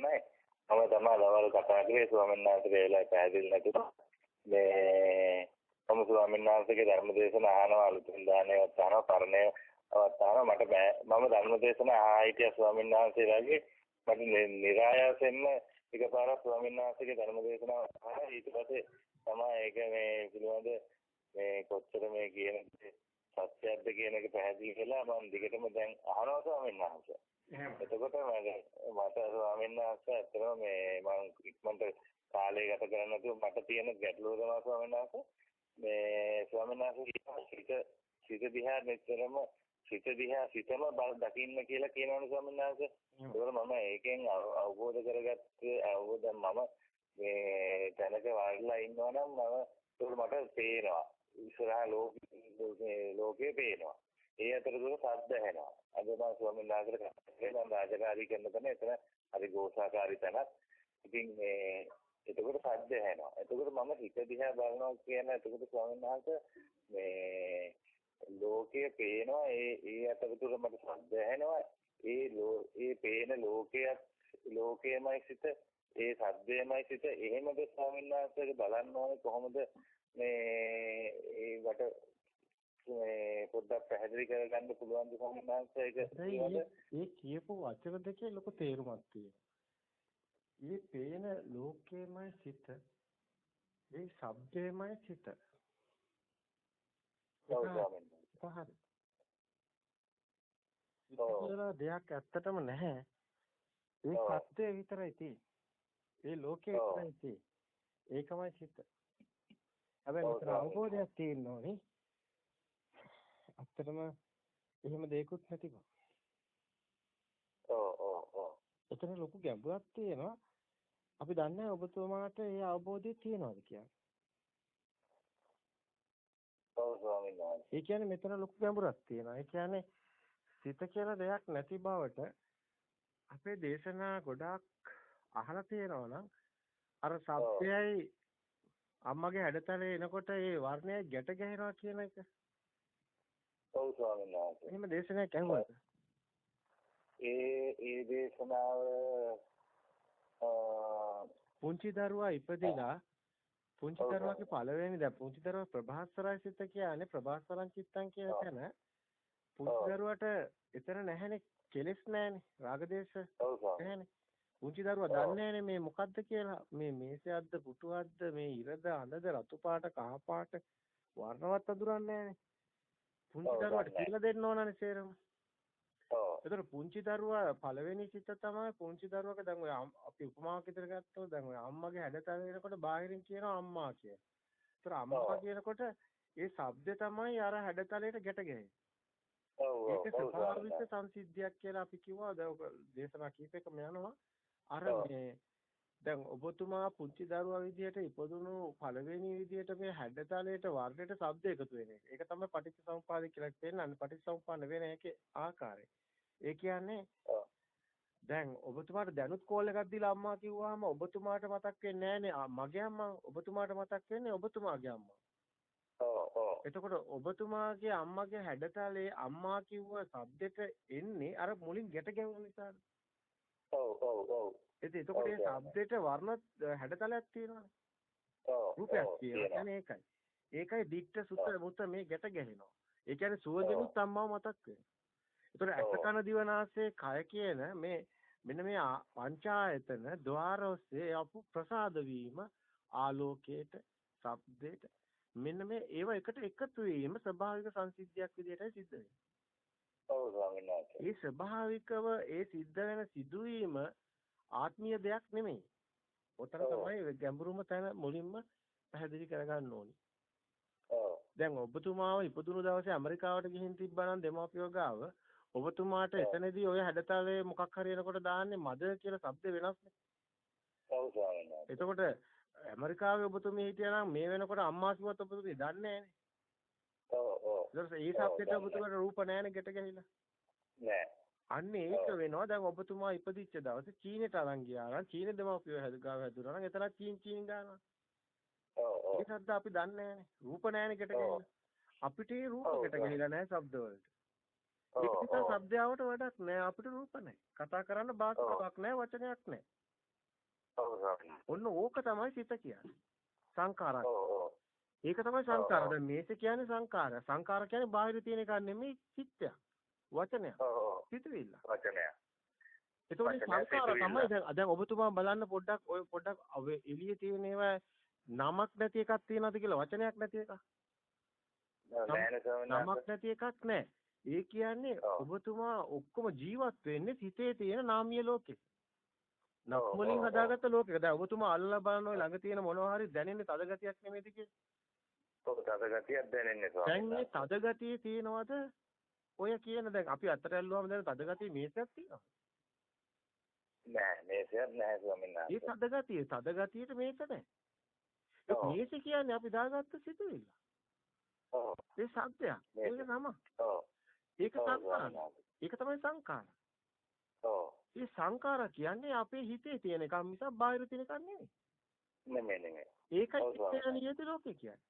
කරන්නයි මම තමයි දවල් කතා කරේ ස්වාමීන් වහන්සේට වෙලා පැහැදිලි නැතුව මේ මම ස්වාමීන් වහන්සේගේ ධර්ම දේශන අහනවා අලුතින් දානේ වත්තානවා පරණේ වත්තානවා මට බෑ. මම ධර්ම දේශන ආයිතිය ස්වාමීන් වහන්සේලාගේ. මට નિરાයසෙන්ම එකපාරක් ස්වාමීන් වහන්සේගේ ධර්ම දේශනාව අහලා ඊට පස්සේ තමයි ඒක මේ පිළිබඳ මේ කොච්චර මේ කියන සත්‍යයක්ද කියන එක පැහැදිලි කළා මම දිගටම දැන් අහනවා ස්වාමීන් වහන්සේ. එතකොට මට ස්වාමීන් වහන්සේ අතන මේ මම ඉක්මනට කාලය ගත කරන්න නැතුව මට තියෙන ගැටලුව තමයි ස්වාමීන් වහන්සේ මේ ස්වාමීන් වහන්සේ සිත සිත දිහා මෙච්චරම සිත දිහා සිතම දකින්න කියලා කියනවනේ ස්වාමීන් වහන්සේ. ඒකවල මම ඒකෙන් අවබෝධ කරගත්ත අවබෝධ මම මේ තැනක වාඩිලා ඉන්නවා නම් මම ඒක මට පේනවා. ඉස්සරහා ලෝකේ ලෝකේ පේනවා. ඒ අතරතුර සද්ද ඇහෙනවා. අද මම ස්වාමීන් වහන්සේට කතා මම රාජකාරී කරන තැන එතන හරි ගෝසාකාරී තැනක්. ඉතින් මේ එතකොට සද්ද ඇහෙනවා. එතකොට මම හිත දිහා බලනවා කියන එතකොට ස්වාමීන් වහන්සේ මේ ලෝකයේ පේනවා ඒ ඒ අතරතුර මට සද්ද ඇහෙනවා. ඒ ඒ පේන ලෝකයක් ලෝකයමයි සිත ඒ සද්දයමයි සිත එහෙමද ස්වාමීන් වහන්සේට බලන්න ඕනේ කොහොමද මේ ඒකට මේ පොඩ්ඩක් පැහැදිලි කරගන්න පුළුවන් ද සම්මාංශ ඒක ඒ කියපු වචන දෙකේ ලොකු තේරුමක් තියෙනවා. මේ පේන ලෝකයේමයි සිත. ඒ ශබ්දයේමයි සිත. පහරි. කියලා දෙයක් ඇත්තටම නැහැ. ඒ සත්‍යය විතරයි තියෙන්නේ. ඒ ලෝකේ විතරයි තියෙන්නේ. ඒකමයි සිත. හැබැයි මෙතන අවබෝධයක් තියෙන්න ඕනේ. ඇත්තටම එහෙම දෙයක්වත් නැති බව. ඔව් ඔව් ඔව්. එතන ලොකු ගැඹුරක් තියෙනවා. අපි දන්නේ ඔබතුමාට ඒ අවබෝධය තියෙනවද කියන්නේ. ඔව් ස්වාමීන් වහන්සේ. ඒ කියන්නේ මෙතන ලොකු ගැඹුරක් තියෙනවා. ඒ කියන්නේ සිත කියලා දෙයක් නැති බවට අපේ දේශනා ගොඩාක් අහලා තියෙනවා නම් අර සත්‍යයයි අම්මගේ හැඩතලේ එනකොට ඒ වර්ණය ගැට ගැහෙනවා කියන එක. ඔව් ස්වාමීන් වහන්සේ. එහෙම දේශනාවක් ඇහුවද? ඒ ඒ දේශනාව පුංචි දරුවා ඉපදිලා පුංචි දරුවාගේ පළවෙනි දැන් පුංචි දරුවා ප්‍රභාස්වරයි සිත කියන්නේ ප්‍රභාස්වරං චිත්තං කියන තැන පුංචි දරුවාට එතන නැහැනේ කෙලෙස් නැහැනේ රාගදේශ නැහැනේ පුංචි දරුවා දන්නේ නැහැනේ මේ මොකද්ද කියලා. මේ මේසයක්ද පුටුවක්ද මේ ඉරද අඳද රතු පාට කහ පාට වර්ණවත් අඳුරන්නේ නැහැනේ. පුංචි දරුවාට කියලා දෙන්න ඕනනේ සේරම. ඔව්. ඒතර පුංචි දරුවා පළවෙනි සිත තමයි පුංචි දරුවක දැන් ඔය අපි උපමාවක් විතර ගත්තොත් දැන් ඔය අම්මගේ හැඩතල වෙනකොට බාහිරින් කියනවා අම්මා කියලා. ඒතර අම්මා කියනකොට ඒ શબ્දේ තමයි අර හැඩතලයට ගැට ගැහෙන්නේ. ඔව් ඔව්. ඒක ස්වභාවික සංසිද්ධියක් කියලා අපි කිව්වා දැන් දේශනා කීපයකම යනවා. අර මේ දැන් ඔබතුමා පුංචි දරුවා විදියට ඉපදුණු පළවෙනි විදියට මේ හැඩතලයට වර්ණයට ශබ්ද එකතු වෙන එක. ඒක තමයි පටිච්චසමුපාද කියලා කියන්නේ. පටිච්චසමුපාද වෙන එකේ ආකාරය. ඒ කියන්නේ දැන් ඔබතුමාට දැනුත් කෝල් එකක් දීලා අම්මා කිව්වහම ඔබතුමාට මතක් වෙන්නේ නැහනේ මගේ අම්මා ඔබතුමාට මතක් වෙන්නේ ඔබතුමාගේ අම්මා. ඔව් ඔව්. එතකොට ඔබතුමාගේ අම්මගේ හැඩතලේ අම්මා කිව්ව શબ્දෙට එන්නේ අර මුලින් ගැට ගැහුණු නිසා. ඔව් ඔව් ඔව්. ඒත් එතකොට මේ ශබ්දෙට වර්ණ හැඩතලයක් තියෙනවානේ. ඔව්. රූපයක් තියෙනවා. يعني ඒකයි. ඒකයි දිට්ඨ සුත මුත මේ ගැට ගැහෙනවා. ඒ කියන්නේ සුවඳෙනුත් අම්මව මතක් වෙනවා. ඒතකොට ඇස කන දිවනාසය කය කියන මේ මෙන්න මේ පංචායතන ద్వාර ඔස්සේ අපු ප්‍රසාද වීම ආලෝකයට ශබ්දයට මෙන්න මේ ඒව එකට එකතු වීම ස්වභාවික සංසිද්ධියක් විදිහටයි සිද්ධ වෙන්නේ. ඔව් ස්වාමීන් වහන්සේ. ඒ ස්වභාවිකව ඒ සිද්ධ වෙන සිදුවීම ආත්මීය දෙයක් නෙමෙයි. ඔතන තමයි ගැඹුරුම තැන මුලින්ම පැහැදිලි කරගන්න ඕනි. ඔව්. දැන් ඔබතුමාව ඉපදුණු දවසේ ඇමරිකාවට ගිහින් තිබ්බනම් දෙමාපියෝ ගාව ඔබතුමාට එතනදී ඔය හැඩතලේ මොකක් හරි එනකොට දාන්නේ මද කියලා શબ્ද වෙනස්නේ. ඔව් ස්වාමීන් වහන්සේ. එතකොට ඇමරිකාවේ ඔබතුමී හිටියනම් මේ වෙනකොට අම්මා කිව්වත් ඔබතුමී දන්නේ නැහනේ. ඒතකොට ඒ සත්‍යයට ඔබතුමාට රූප නැහැනේ ගැට ගැහිලා. නෑ. අන්න ඒක වෙනවා දැන් ඔබතුමා ඉපදිච්ච දවසේ චීනෙට අරන් ගියා නම් චීන දෙමව්පියෝ හැදුගාව හැදුනා නම් එතන චීන් චීන් ගානවා. ඔව් ඔව්. ඒ සද්ද අපි දන්නේ නැහැනේ. රූප නැහැනේ ගැට ගැහිලා. අපිට ඒ රූප ගැට ගැහිලා නැහැ ශබ්ද වලට. ඒක නිසා ශබ්දාවට වැඩක් නැහැ අපිට රූප නැහැ. කතා කරන්න භාෂාවක් නැහැ වචනයක් නැහැ. ඔන්න ඕක තමයි සිත කියන්නේ. සංඛාරක්. ඔව් ඔව්. ඒක තමයි සංඛාර. දැන් මේස කියන්නේ සංඛාර. සංඛාර කියන්නේ බාහිර තියෙන එකක් නෙමෙයි චිත්තයක්. වචනයක්. සිතුවිල්ල. වචනයක්, සංඛාර සිතුවිල්ල. තමයි දැන් දැන් ඔබතුමා බලන්න පොඩ්ඩක් ඔය පොඩ්ඩක් එළියේ තියෙන ඒවා නමක් නැති එකක් තියෙනවද කියලා වචනයක් නැති එකක්. නමක්. නැති එකක් නැහැ. ඒ කියන්නේ. ඔබතුමා ඔක්කොම ජීවත් වෙන්නේ හිතේ තියෙන නාමීය ලෝකෙ. නම් ඔව්, වලින් ඔව්, හදාගත්ත ලෝකෙක. දැන් ඔබතුමා අල්ලලා බලන ඔය ළඟ තියෙන මොනවා හරි දැනෙන්නේ තද ගතියක් නෙමෙයිද කියලා. තද ගතියක් දැනෙන්නේ දැන් ස්වාමීන් මේ වහන්සේ. තද ගතිය තියෙනවද? ඔය කියන දැන් අපි අතට ඇල්ලුවාම දැන් තද ගතිය මේසයක් තියෙනවා. නෑ මේසයක් නෑ ස්වාමීන් වහන්සේ. තද ගතිය තද ගතියට මේස ඔව්. මේස කියන්නේ අපි දාගත්ත සිතුවිල්ල. ඔව් ඒ සත්‍යයක්. මේස. ඒක නම. ඔව්. ඒක සංකාර. ඒක තමයි සංකාර. ඔව්. මේ සංකාර කියන්නේ අපේ හිතේ තියෙන එකක් මිසක් බාහිර තියෙන එකක් නෙමෙයි. නෙමෙයි නෙමෙයි. ඒකයි. චිත්තේන නියති ලෝකේ කියන්නේ.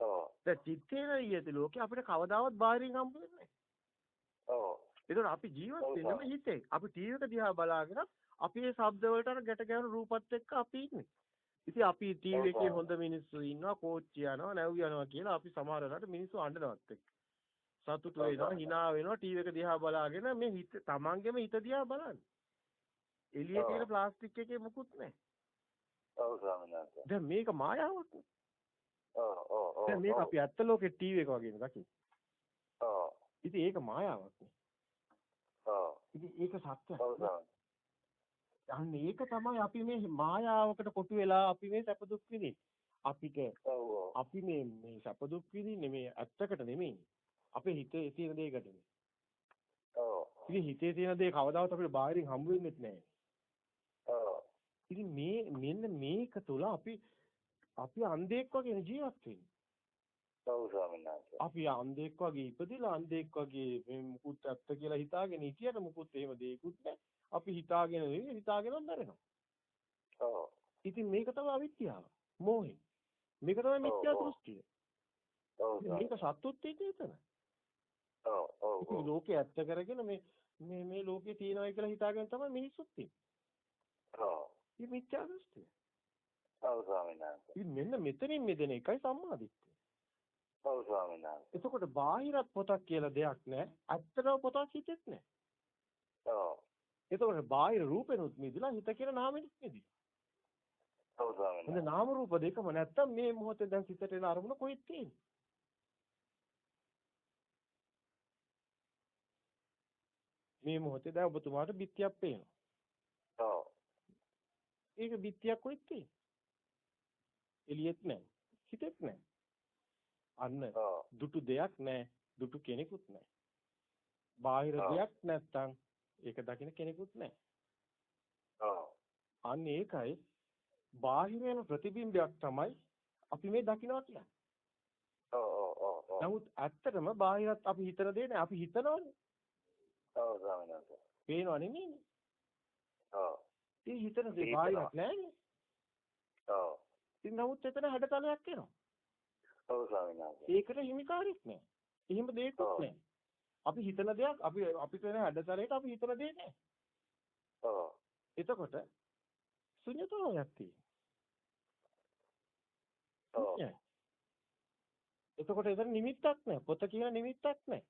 ඔව්. දැන් චිත්තේන නියති ලෝකේ අපිට කවදාවත් බාහිරින් හම්බ වෙන්නේ නැහැ. ඔව්. ඒතකොට අපි ජීවත් වෙන්නම. හිතේ. අපි ටීවී එක දිහා බලාගෙන අපි මේ ශබ්ද වලට අර ගැට ගැහෙන රූපත් එක්ක අපි ඉන්නේ. ඉතින් අපි ටීවී එකේ. හොඳ මිනිස්සු ඉන්නවා, කෝච්චි යනවා, නැව් යනවා කියලා අපි සමහර වෙලාවට මිනිස්සු අඬනවත් එක්ක. සතුටු වෙනවා, hina වෙනවා ටීවී එක දිහා බලාගෙන මේ හිත තමන්ගේම හිත දිහා බලන්න. එළියේ. තියෙන ප්ලාස්ටික් එකේ මුකුත් නැහැ. ඔව් ස්වාමීන් වහන්සේ. දැන් මේක මායාවක්. නේ. ඔව් ඔව් ඔව්. දැන් මේක. අපි ඇත්ත ලෝකේ ටීවී එක වගේ දකින්න. ඔව්. ඉතින් ඒක මායාවක්. නේ. ඔව්. ඉතින් ඒක සත්‍යයක්. අන්න ඒක තමයි අපි මේ මායාවකට කොටු වෙලා අපි මේ සැප දුක් විඳින්නේ. අපිට. අපි මේ මේ සැප දුක් විඳින්නේ මේ ඇත්තකට නෙමෙයි. අපේ හිතේ තියෙන දේකට. ඔව්. ඉතින් හිතේ තියෙන දේ කවදාවත් අපිට බාහිරින් හම්බ වෙන්නේ නැහැ. ඔව්. ඉතින් මේ මෙන්න මේක තුල අපි අපි අන්ධෙක් වගේ ජීවත් වෙන්නේ. අපි අන්ධෙක් වගේ ඉපදිලා අන්ධෙක් වගේ මේ මුකුත් ඇත්ත කියලා හිතාගෙන හිටියට මුකුත් එහෙම දෙයක්වත් නැහැ. අපි හිතාගෙන නෙවෙයි හිතාගෙනම මැරෙනවා. ඔව්. ඉතින් මේක තමයි අවිද්‍යාව. මෝහය. මේක තමයි මිත්‍යා ඔව්. දෘෂ්ටිය. මේක ඔව් ස්වාමීන්. සත්‍යත් එතන. ඔව් ඔව් ඉතින්. ලෝකේ ඇත්ත කරගෙන මේ මේ මේ ලෝකේ තියෙනවා කියලා හිතාගෙන තමයි මිනිස්සුත් ඉන්නේ. ඔව්. මේ මිත්‍යා දෘෂ්ටිය. ඔව් ස්වාමීන් වහන්සේ. ඉතින් මෙන්න මෙතනින් මෙදෙන එකයි සම්මාදිට්ඨිය. ඔව් ස්වාමීන් වහන්සේ. එතකොට බාහිරත් පොතක් කියලා දෙයක් නැහැ. ඇත්තටම පොතක් හිතෙත් නැහැ. ඔව්. එතකොට බාහිර රූපෙනුත් මිදලා හිත කියන නාමෙනුත් මිදිලා. ඔව් ස්වාමීන් වහන්සේ. නාම රූප දෙකම නැත්තම් මේ මොහොතේ දැන් සිතට එන අරමුණ කොහෙද තියෙන්නේ? මේ මොහොතේ දැන් ඔබතුමාට බිත්තියක් පේනවා. ඔව්. ඒක බිත්තියක් කොහෙද තියෙන්නේ? එළියෙත් නැහැ. හිතෙත් නැහැ. අන්න. දුටු දෙයක් නැහැ. දුටු කෙනෙකුත් නැහැ. බාහිර. දෙයක් නැත්තම් ඒක දකින්න කෙනෙකුත් නැහැ. අන්න ඒකයි බාහිර වෙන ප්‍රතිබිම්බයක් තමයි අපි මේ දකින්නවා කියන්නේ. නමුත් ඇත්තටම බාහිරත් අපි හිතන දේ නෑ. අපි හිතනවනේ. ඔව් ස්වාමීන් වහන්සේ. පේනව නෙමෙයිනේ. ඔව්. ඉතින් හිතන දේ. බාහිරත් නෑනේ. ඉතින් නමුත් එතන හැඩතලයක් එනවා. ඔව් ස්වාමීන් වහන්සේ. ඒකට හිමිකාරයක් නෑ. එහෙම ඔව්. නෑ. අපි හිතන දෙයක් අපි අපි කරන හැඩතලයට අපි හිතන දේ නෑ. ඔව්. එතකොට ශුන්‍යතාවයක් තියෙනවා. එතකොට එතන නිමිත්තක් නෑ. පොත කියන නිමිත්තක් නෑ.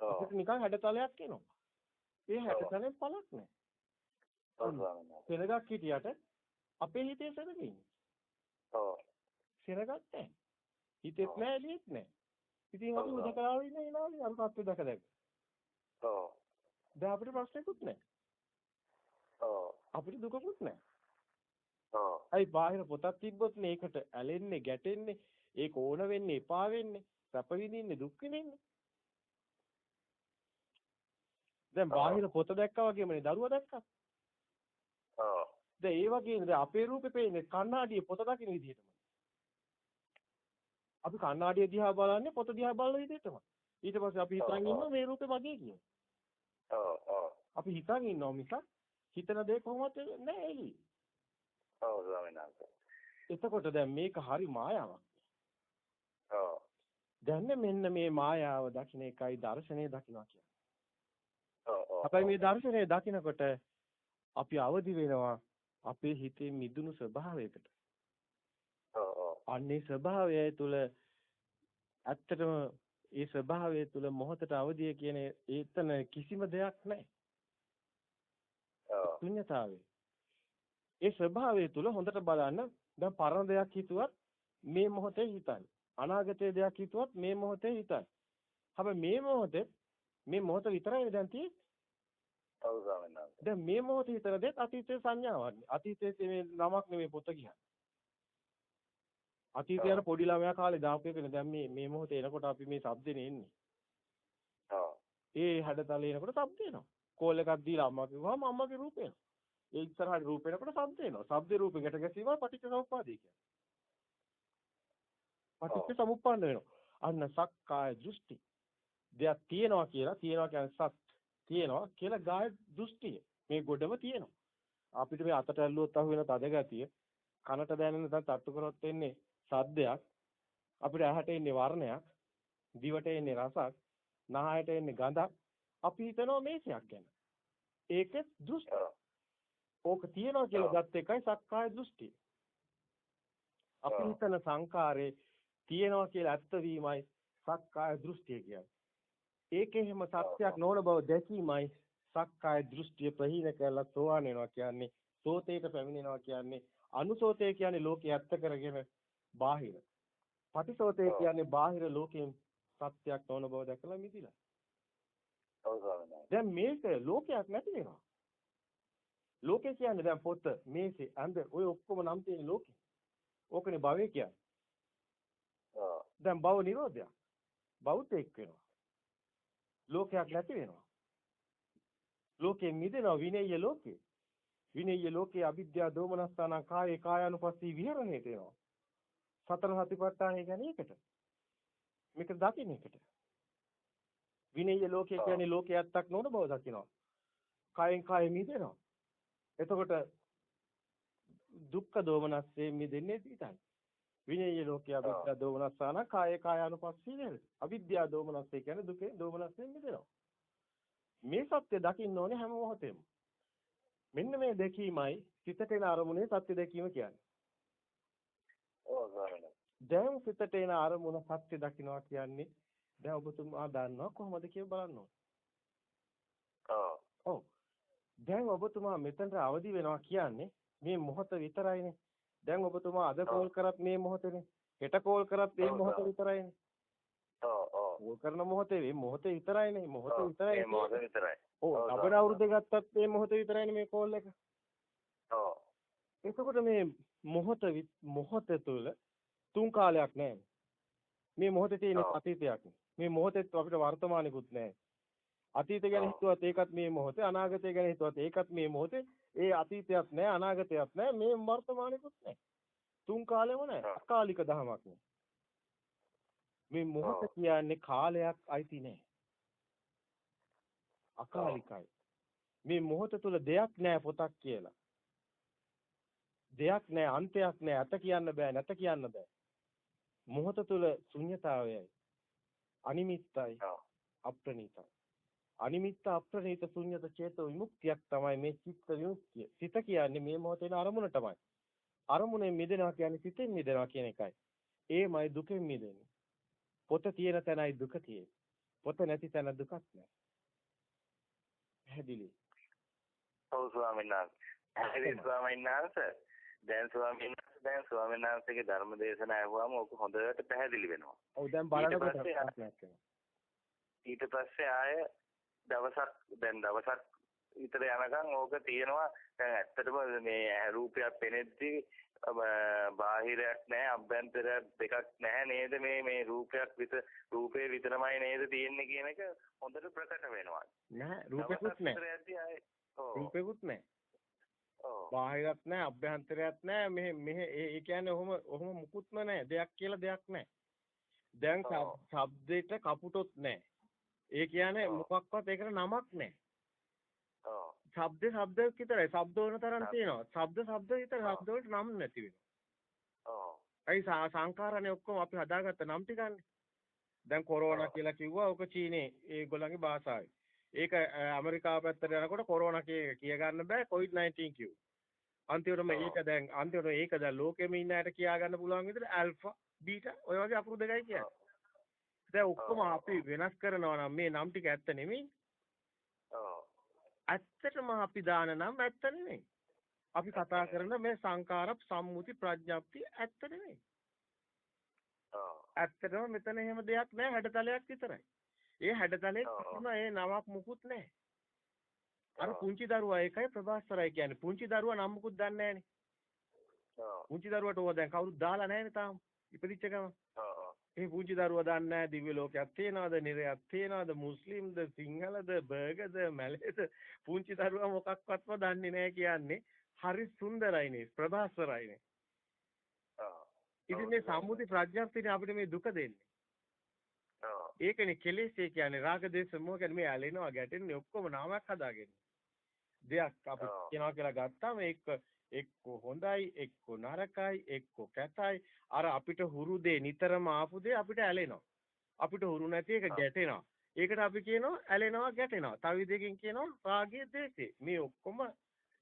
ඔව්. අපිට නිකන් හැඩතලයක් එනවා. ඒ හැඩතලෙන් පළක් නෑ. ඔව් ස්වාමීන් වහන්සේ. සෙනගක් හිටියට අපේ හිතේ සෙනග ඉන්නේ. ඔව්. සෙනගක් නැහැ. හිතෙත්. නැහැ එළියෙත් නැහැ. ඉතින් අපි. උදකලාව ඉන්න එනාලි අර තත්ත්වය දැක දැක. ඔව්. දැන් අපිට ප්‍රශ්නකුත් නැහැ. ඔව්. අපිට දුකකුත් නැහැ. ඔව්. අයි බාහිර පොතක් තිබ්බොත් නේ ඒකට ඇලෙන්නේ, ගැටෙන්නේ, ඒක ඕන වෙන්නේ, එපා වෙන්නේ, සැප විඳින්නේ, දුක් විඳින්නේ. දැන්. බාහිර පොත දැක්කා වගේමනේ දරුවා දැක්කා. දැන් ඒ වගේනේ දැන් අපේ රූපේ පේන්නේ කණ්ණාඩියේ පොත දකින්න විදිහටම. අපි කණ්ණාඩිය දිහා බලන්නේ පොත දිහා බලන විදිහටම. ඊට පස්සේ අපි හිතන්. ඉන්නවා මේ රූපේ මගේ කියලා. ඔව්. ඔව්. අපි හිතන් ඉන්නවා මිසක් හිතන දේ කොහොමද නැහැ එළි. ඔව් ස්වාමීන් වහන්සේ. එතකොට දැන් මේක හරි මායාවක්. ඔව්. දැන් මෙන්න මේ මායාව දකින්න එකයි දර්ශනය දකින්නවා කියන්නේ. ඔව්. ඔව්. අපයි මේ දර්ශනය දකිනකොට අපි අවදි වෙනවා අපේ හිතේ මිදුණු ස්වභාවයකට. අන්නේ ස්වභාවය තුළ ඇත්තටම ඒ ස්වභාවය තුළ මොහතට අවදිය කියන ඒතන කිසිම දෙයක් නැහැ. ඔව්. ශුන්‍යතාවය. ඒ ස්වභාවය තුළ හොඳට බලන්න දැන් පරණ දෙයක් හිතුවත් මේ මොහොතේ හිතන්න. අනාගතයේ දෙයක් හිතුවත් මේ මොහොතේ හිතන්න. හැබැයි මේ මොහොතේ මේ මොහොත විතරයි දැන් තියෙන්නේ. ඔව් ස්වාමීන් වහන්සේ. දැන් මේ මොහොතේ හිතන දෙත් අතීතයේ සංඥාවක්. අතීතයේ මේ නමක් නෙමෙයි පොත කියන්නේ. අතීතයේ අර පොඩි ළමයා කාලේ දාපු එක දැන් මේ මේ මොහොතේ එනකොට අපි මේ shabdනේ එන්නේ. ඔව්. ඒ හැඩතලේ එනකොට shabd එනවා. කෝල් එකක් දීලා අම්මා කිව්වම අම්මගේ රූප එනවා. ඒ ඉස්සරහට රූප එනකොට shabd එනවා. shabd රූපේ ගැට ගැසීම පටිච්ච සමුප්පාදේ කියන්නේ. පටිච්ච සමුප්පන්න වෙනවා. අන්න සක්කාය දෘෂ්ටි. දෙයක් තියෙනවා කියලා තියෙනවා කියන්නේ සත් තියෙනවා කියලා ගාය දෘෂ්ටිය. මේ ගොඩම තියෙනවා. අපිට මේ අතට ඇල්ලුවොත් අහු වෙන තද ගතිය කනට දැනෙන නැත්නම් තට්ටු කරොත් එන්නේ සද්දයක් අපිට ඇහැට එන්නේ වර්ණයක් දිවට එන්නේ රසක් නහයට එන්නේ ගඳක් අපි හිතනවා මේසයක් ගැන ඒක දෘෂ්ටි. ඕක තියනවා කියලා ගත්ත එකයි සක්කාය දෘෂ්ටිය අපි. හිතන සංකාරේ තියනවා කියලා ඇත්ත වීමයි සක්කාය දෘෂ්ටිය කියන්නේ ඒකෙහිම සත්‍යයක් නොවන බව දැකීමයි සක්කාය දෘෂ්ටිය ප්‍රහීන කරලා සෝවාන් වෙනවා කියන්නේ සෝතේට පැමිණෙනවා කියන්නේ අනුසෝතේ කියන්නේ ලෝකේ ඇත්ත කරගෙන බාහිර. පටිසෝතේ. කියන්නේ බාහිර ලෝකයෙන් සත්‍යයක් නොවන බව දැකලා මිදිලා. දැන් මේක ලෝකයක් නැති වෙනවා. ලෝකේ කියන්නේ දැන් පොත, මේසේ, අඳ ඔය ඔක්කොම නම් තියෙන ලෝකේ. ඕකනේ භවය කියන්නේ. දැන් භව නිරෝධයක්. බෞද්ධෙක් වෙනවා. ලෝකයක් නැති වෙනවා. ලෝකෙ මිදෙනවා විනය්‍ය ලෝකේ. විනය්‍ය ලෝකේ අවිද්‍යාව දෝමනස්ථාන කායේ කායानुපස්සී විහරණයට එනවා. සතර සතිපට්ඨානය කියන්නේ ඒකට. මේක දකින්න එකට. විනය්‍ය ලෝකය කියන්නේ ලෝකේ ඇත්තක් නොවන බව දකිනවා. කායෙන් කාය මිදෙනවා. එතකොට දුක්ඛ දෝමනස්සේ මිදෙන්නේ ඊටයි. විනය්‍ය ලෝකය අවිද්‍යාව දෝමනස්ථාන කායේ කායानुපස්සී නේද? අවිද්‍යාව දෝමනස්සේ කියන්නේ දුකේ දෝමනස්සේ මිදෙනවා. මේ සත්‍ය දකින්න ඕනේ හැම මොහොතෙම. මෙන්න මේ දැකීමයි සිතට එන අරමුණේ සත්‍ය දැකීම කියන්නේ. ඔව්. දැන් සිතට එන අරමුණ සත්‍ය දකින්නවා කියන්නේ දැන් ඔබතුමා දන්නවා කොහොමද කියලා බලන්න ඕන. ඔව්. ඔව්. දැන් ඔබතුමා මෙතනට අවදි වෙනවා කියන්නේ මේ මොහොත විතරයිනේ. දැන් ඔබතුමා අද කෝල් කරත් මේ මොහොතේනේ. හෙට කෝල් කරත් මේ මොහොත. විතරයිනේ. ඔව් ඔව්. කෝල් කරන මොහොතේ මේ මොහොතේ විතරයිනේ. මොහොත. විතරයි. මේ මොහොත විතරයි. ඔව්. ලබන. අවුරුද්ද ගත්තත් මේ මොහොත විතරයිනේ මේ කෝල් එක. ඔව්. එතකොට මේ මොහොත මොහොත තුළ තුන් කාලයක් නැහැ. මේ මොහොතේ තියෙන. අතීතයක්. මේ මොහොතෙත් අපිට වර්තමානිකුත් නැහැ. අතීත ගැන. හිතුවත් ඒකත් මේ මොහොතේ අනාගතය ගැන හිතුවත් ඒකත් මේ මොහොතේ ඒ අතීතයක් නැහැ අනාගතයක් නැහැ මේ වර්තමානිකුත් නැහැ. තුන් කාලෙම නැහැ. ඔව්. අකාලික දහමක් නේ. මේ මොහොත. කියන්නේ කාලයක් අයිති නැහැ. අකාලිකයි. මේ මොහොත තුල දෙයක් නැහැ පොතක් කියලා. දෙයක් නැහැ අන්තයක් නැහැ අත කියන්න බෑ නැත කියන්න බෑ. මොහොත තුල ශුන්්‍යතාවයයි. අනිමිත්තයි. අප්‍රණීතයි. අනිමිත්ත අප්‍රණීත ශුන්්‍යත චේතෝ විමුක්තියක් තමයි මේ චිත්ත විමුක්තිය. සිත කියන්නේ මේ මොහොතේ අරමුණ තමයි. අරමුණෙන් මිදෙනවා කියන්නේ සිතෙන් මිදෙනවා කියන එකයි. ඒමයි දුකෙන් මිදෙන්නේ. පොත තියෙන තැනයි දුක තියෙන්නේ. පොත නැති තැන දුකක් නැහැ. පැහැදිලි. ඔව් ස්වාමීන් වහන්සේ. හරි ස්වාමීන් වහන්සේ. දැන් ස්වාමීන් වහන්සේ දැන් ස්වාමීන් වහන්සේගේ ධර්ම දේශනා අහුවාම ඕක හොඳට පැහැදිලි වෙනවා. ඔව් දැන් බලනකොට. ඊට පස්සේ ආය දවසක් දැන් දවසක් විතර යනකම් ඕක තියෙනවා දැන් ඇත්තටම මේ රූපයක් පෙනෙද්දී බාහිරයක් නැහැ අභ්‍යන්තරයක් දෙකක් නැහැ නේද මේ මේ රූපයක් විතර රූපේ විතරමයි නේද තියෙන්නේ කියන එක හොඳට ප්‍රකට වෙනවා. නැහැ රූපෙකුත් නැහැ. රූපෙකුත් නැහැ. බාහිරත් නැහැ අභ්‍යන්තරයක් නැහැ මෙහෙ මෙහෙ ඒ කියන්නේ ඔහොම ඔහොම මුකුත්ම නැහැ දෙයක් කියලා දෙයක් නැහැ දැන්. ශබ්දෙට කපුටොත් නැහැ ඒ කියන්නේ. මොකක්වත් ඒකට නමක් නැහැ ඔව්. ශබ්ද ශබ්ද විතරයි. ශබ්ද වන තරම්. තියෙනවා. ශබ්ද ශබ්ද විතර. ශබ්ද වලට නම් නැති වෙනවා. ඔව්. අයි සංඛාරනේ ඔක්කොම අපි හදාගත්ත නම් ටිකන්නේ? දැන් කොරෝනා. කියලා කිව්වා ඕක චීනේ ඒගොල්ලන්ගේ භාෂාවේ. ඒක ඇමරිකාව පැත්තට යනකොට කොරෝනා කිය ගන්න බෑ කොවිඩ් 19 කිව්වා. අන්තිමටම ඒක දැන් අන්තිමට ඒක දැන් ලෝකෙම ඉන්න අයට කියා ගන්න පුළුවන් විදිහට ඇල්ෆා බීටා ඔය වගේ අකුරු දෙකයි කියන්නේ. දැන් ඔක්කොම අපි වෙනස් කරනවා නම් මේ නම් ටික ඇත්ත නෙමෙයි. ඇත්තටම අපි දාන නම් ඇත්ත නෙමෙයි. අපි කතා කරන මේ සංකාර සම්මුති ප්‍රඥාප්ති ඇත්ත නෙමෙයි. ඇත්තටම මෙතන එහෙම දෙයක් නැහැ හැඩතලයක් විතරයි. ඒ හැඩතලේ කිසිම ඒ නමක් මුකුත් නැහැ. අර පුංචි දරුවා ඒකයි ප්‍රභාස්වරයි කියන්නේ. පුංචි දරුවා නම් මුකුත් දන්නේ නැහනේ. පුංචි දරුවට ඕවා දැන් කවුරුත් දාලා නැහනේ තාම. ඉපදිච්ච ගම. ඒ පුංචි දරුවා දන්නේ නැහැ දිව්‍ය ලෝකයක් තියනවද, නිරයක් තියනවද, මුස්ලිම්ද, සිංහලද, බර්ගද, මැලේද පුංචි දරුවා මොකක්වත්ම දන්නේ නැහැ කියන්නේ. හරි සුන්දරයිනේ, ප්‍රභාස්වරයිනේ. ඉතින් මේ සම්මුති ප්‍රඥාප්තියනේ අපිට මේ දුක දෙන්නේ. ඒකනේ කෙලෙස් කියන්නේ රාග දේශ මොහ කියන්නේ මේ ඇලෙනවා ගැටෙන්නේ ඔක්කොම නාමයක් හදාගෙන. දෙයක් අපි කියනවා කියලා ගත්තාම ඒක එක්ක හොඳයි එක්ක නරකයි එක්ක කැතයි අර අපිට හුරු දේ නිතරම ආපු දේ අපිට ඇලෙනවා. අපිට හුරු නැති එක ගැටෙනවා. ඒකට අපි කියනවා ඇලෙනවා ගැටෙනවා. තව විදිහකින් කියනවා රාගයේ දේශේ. මේ ඔක්කොම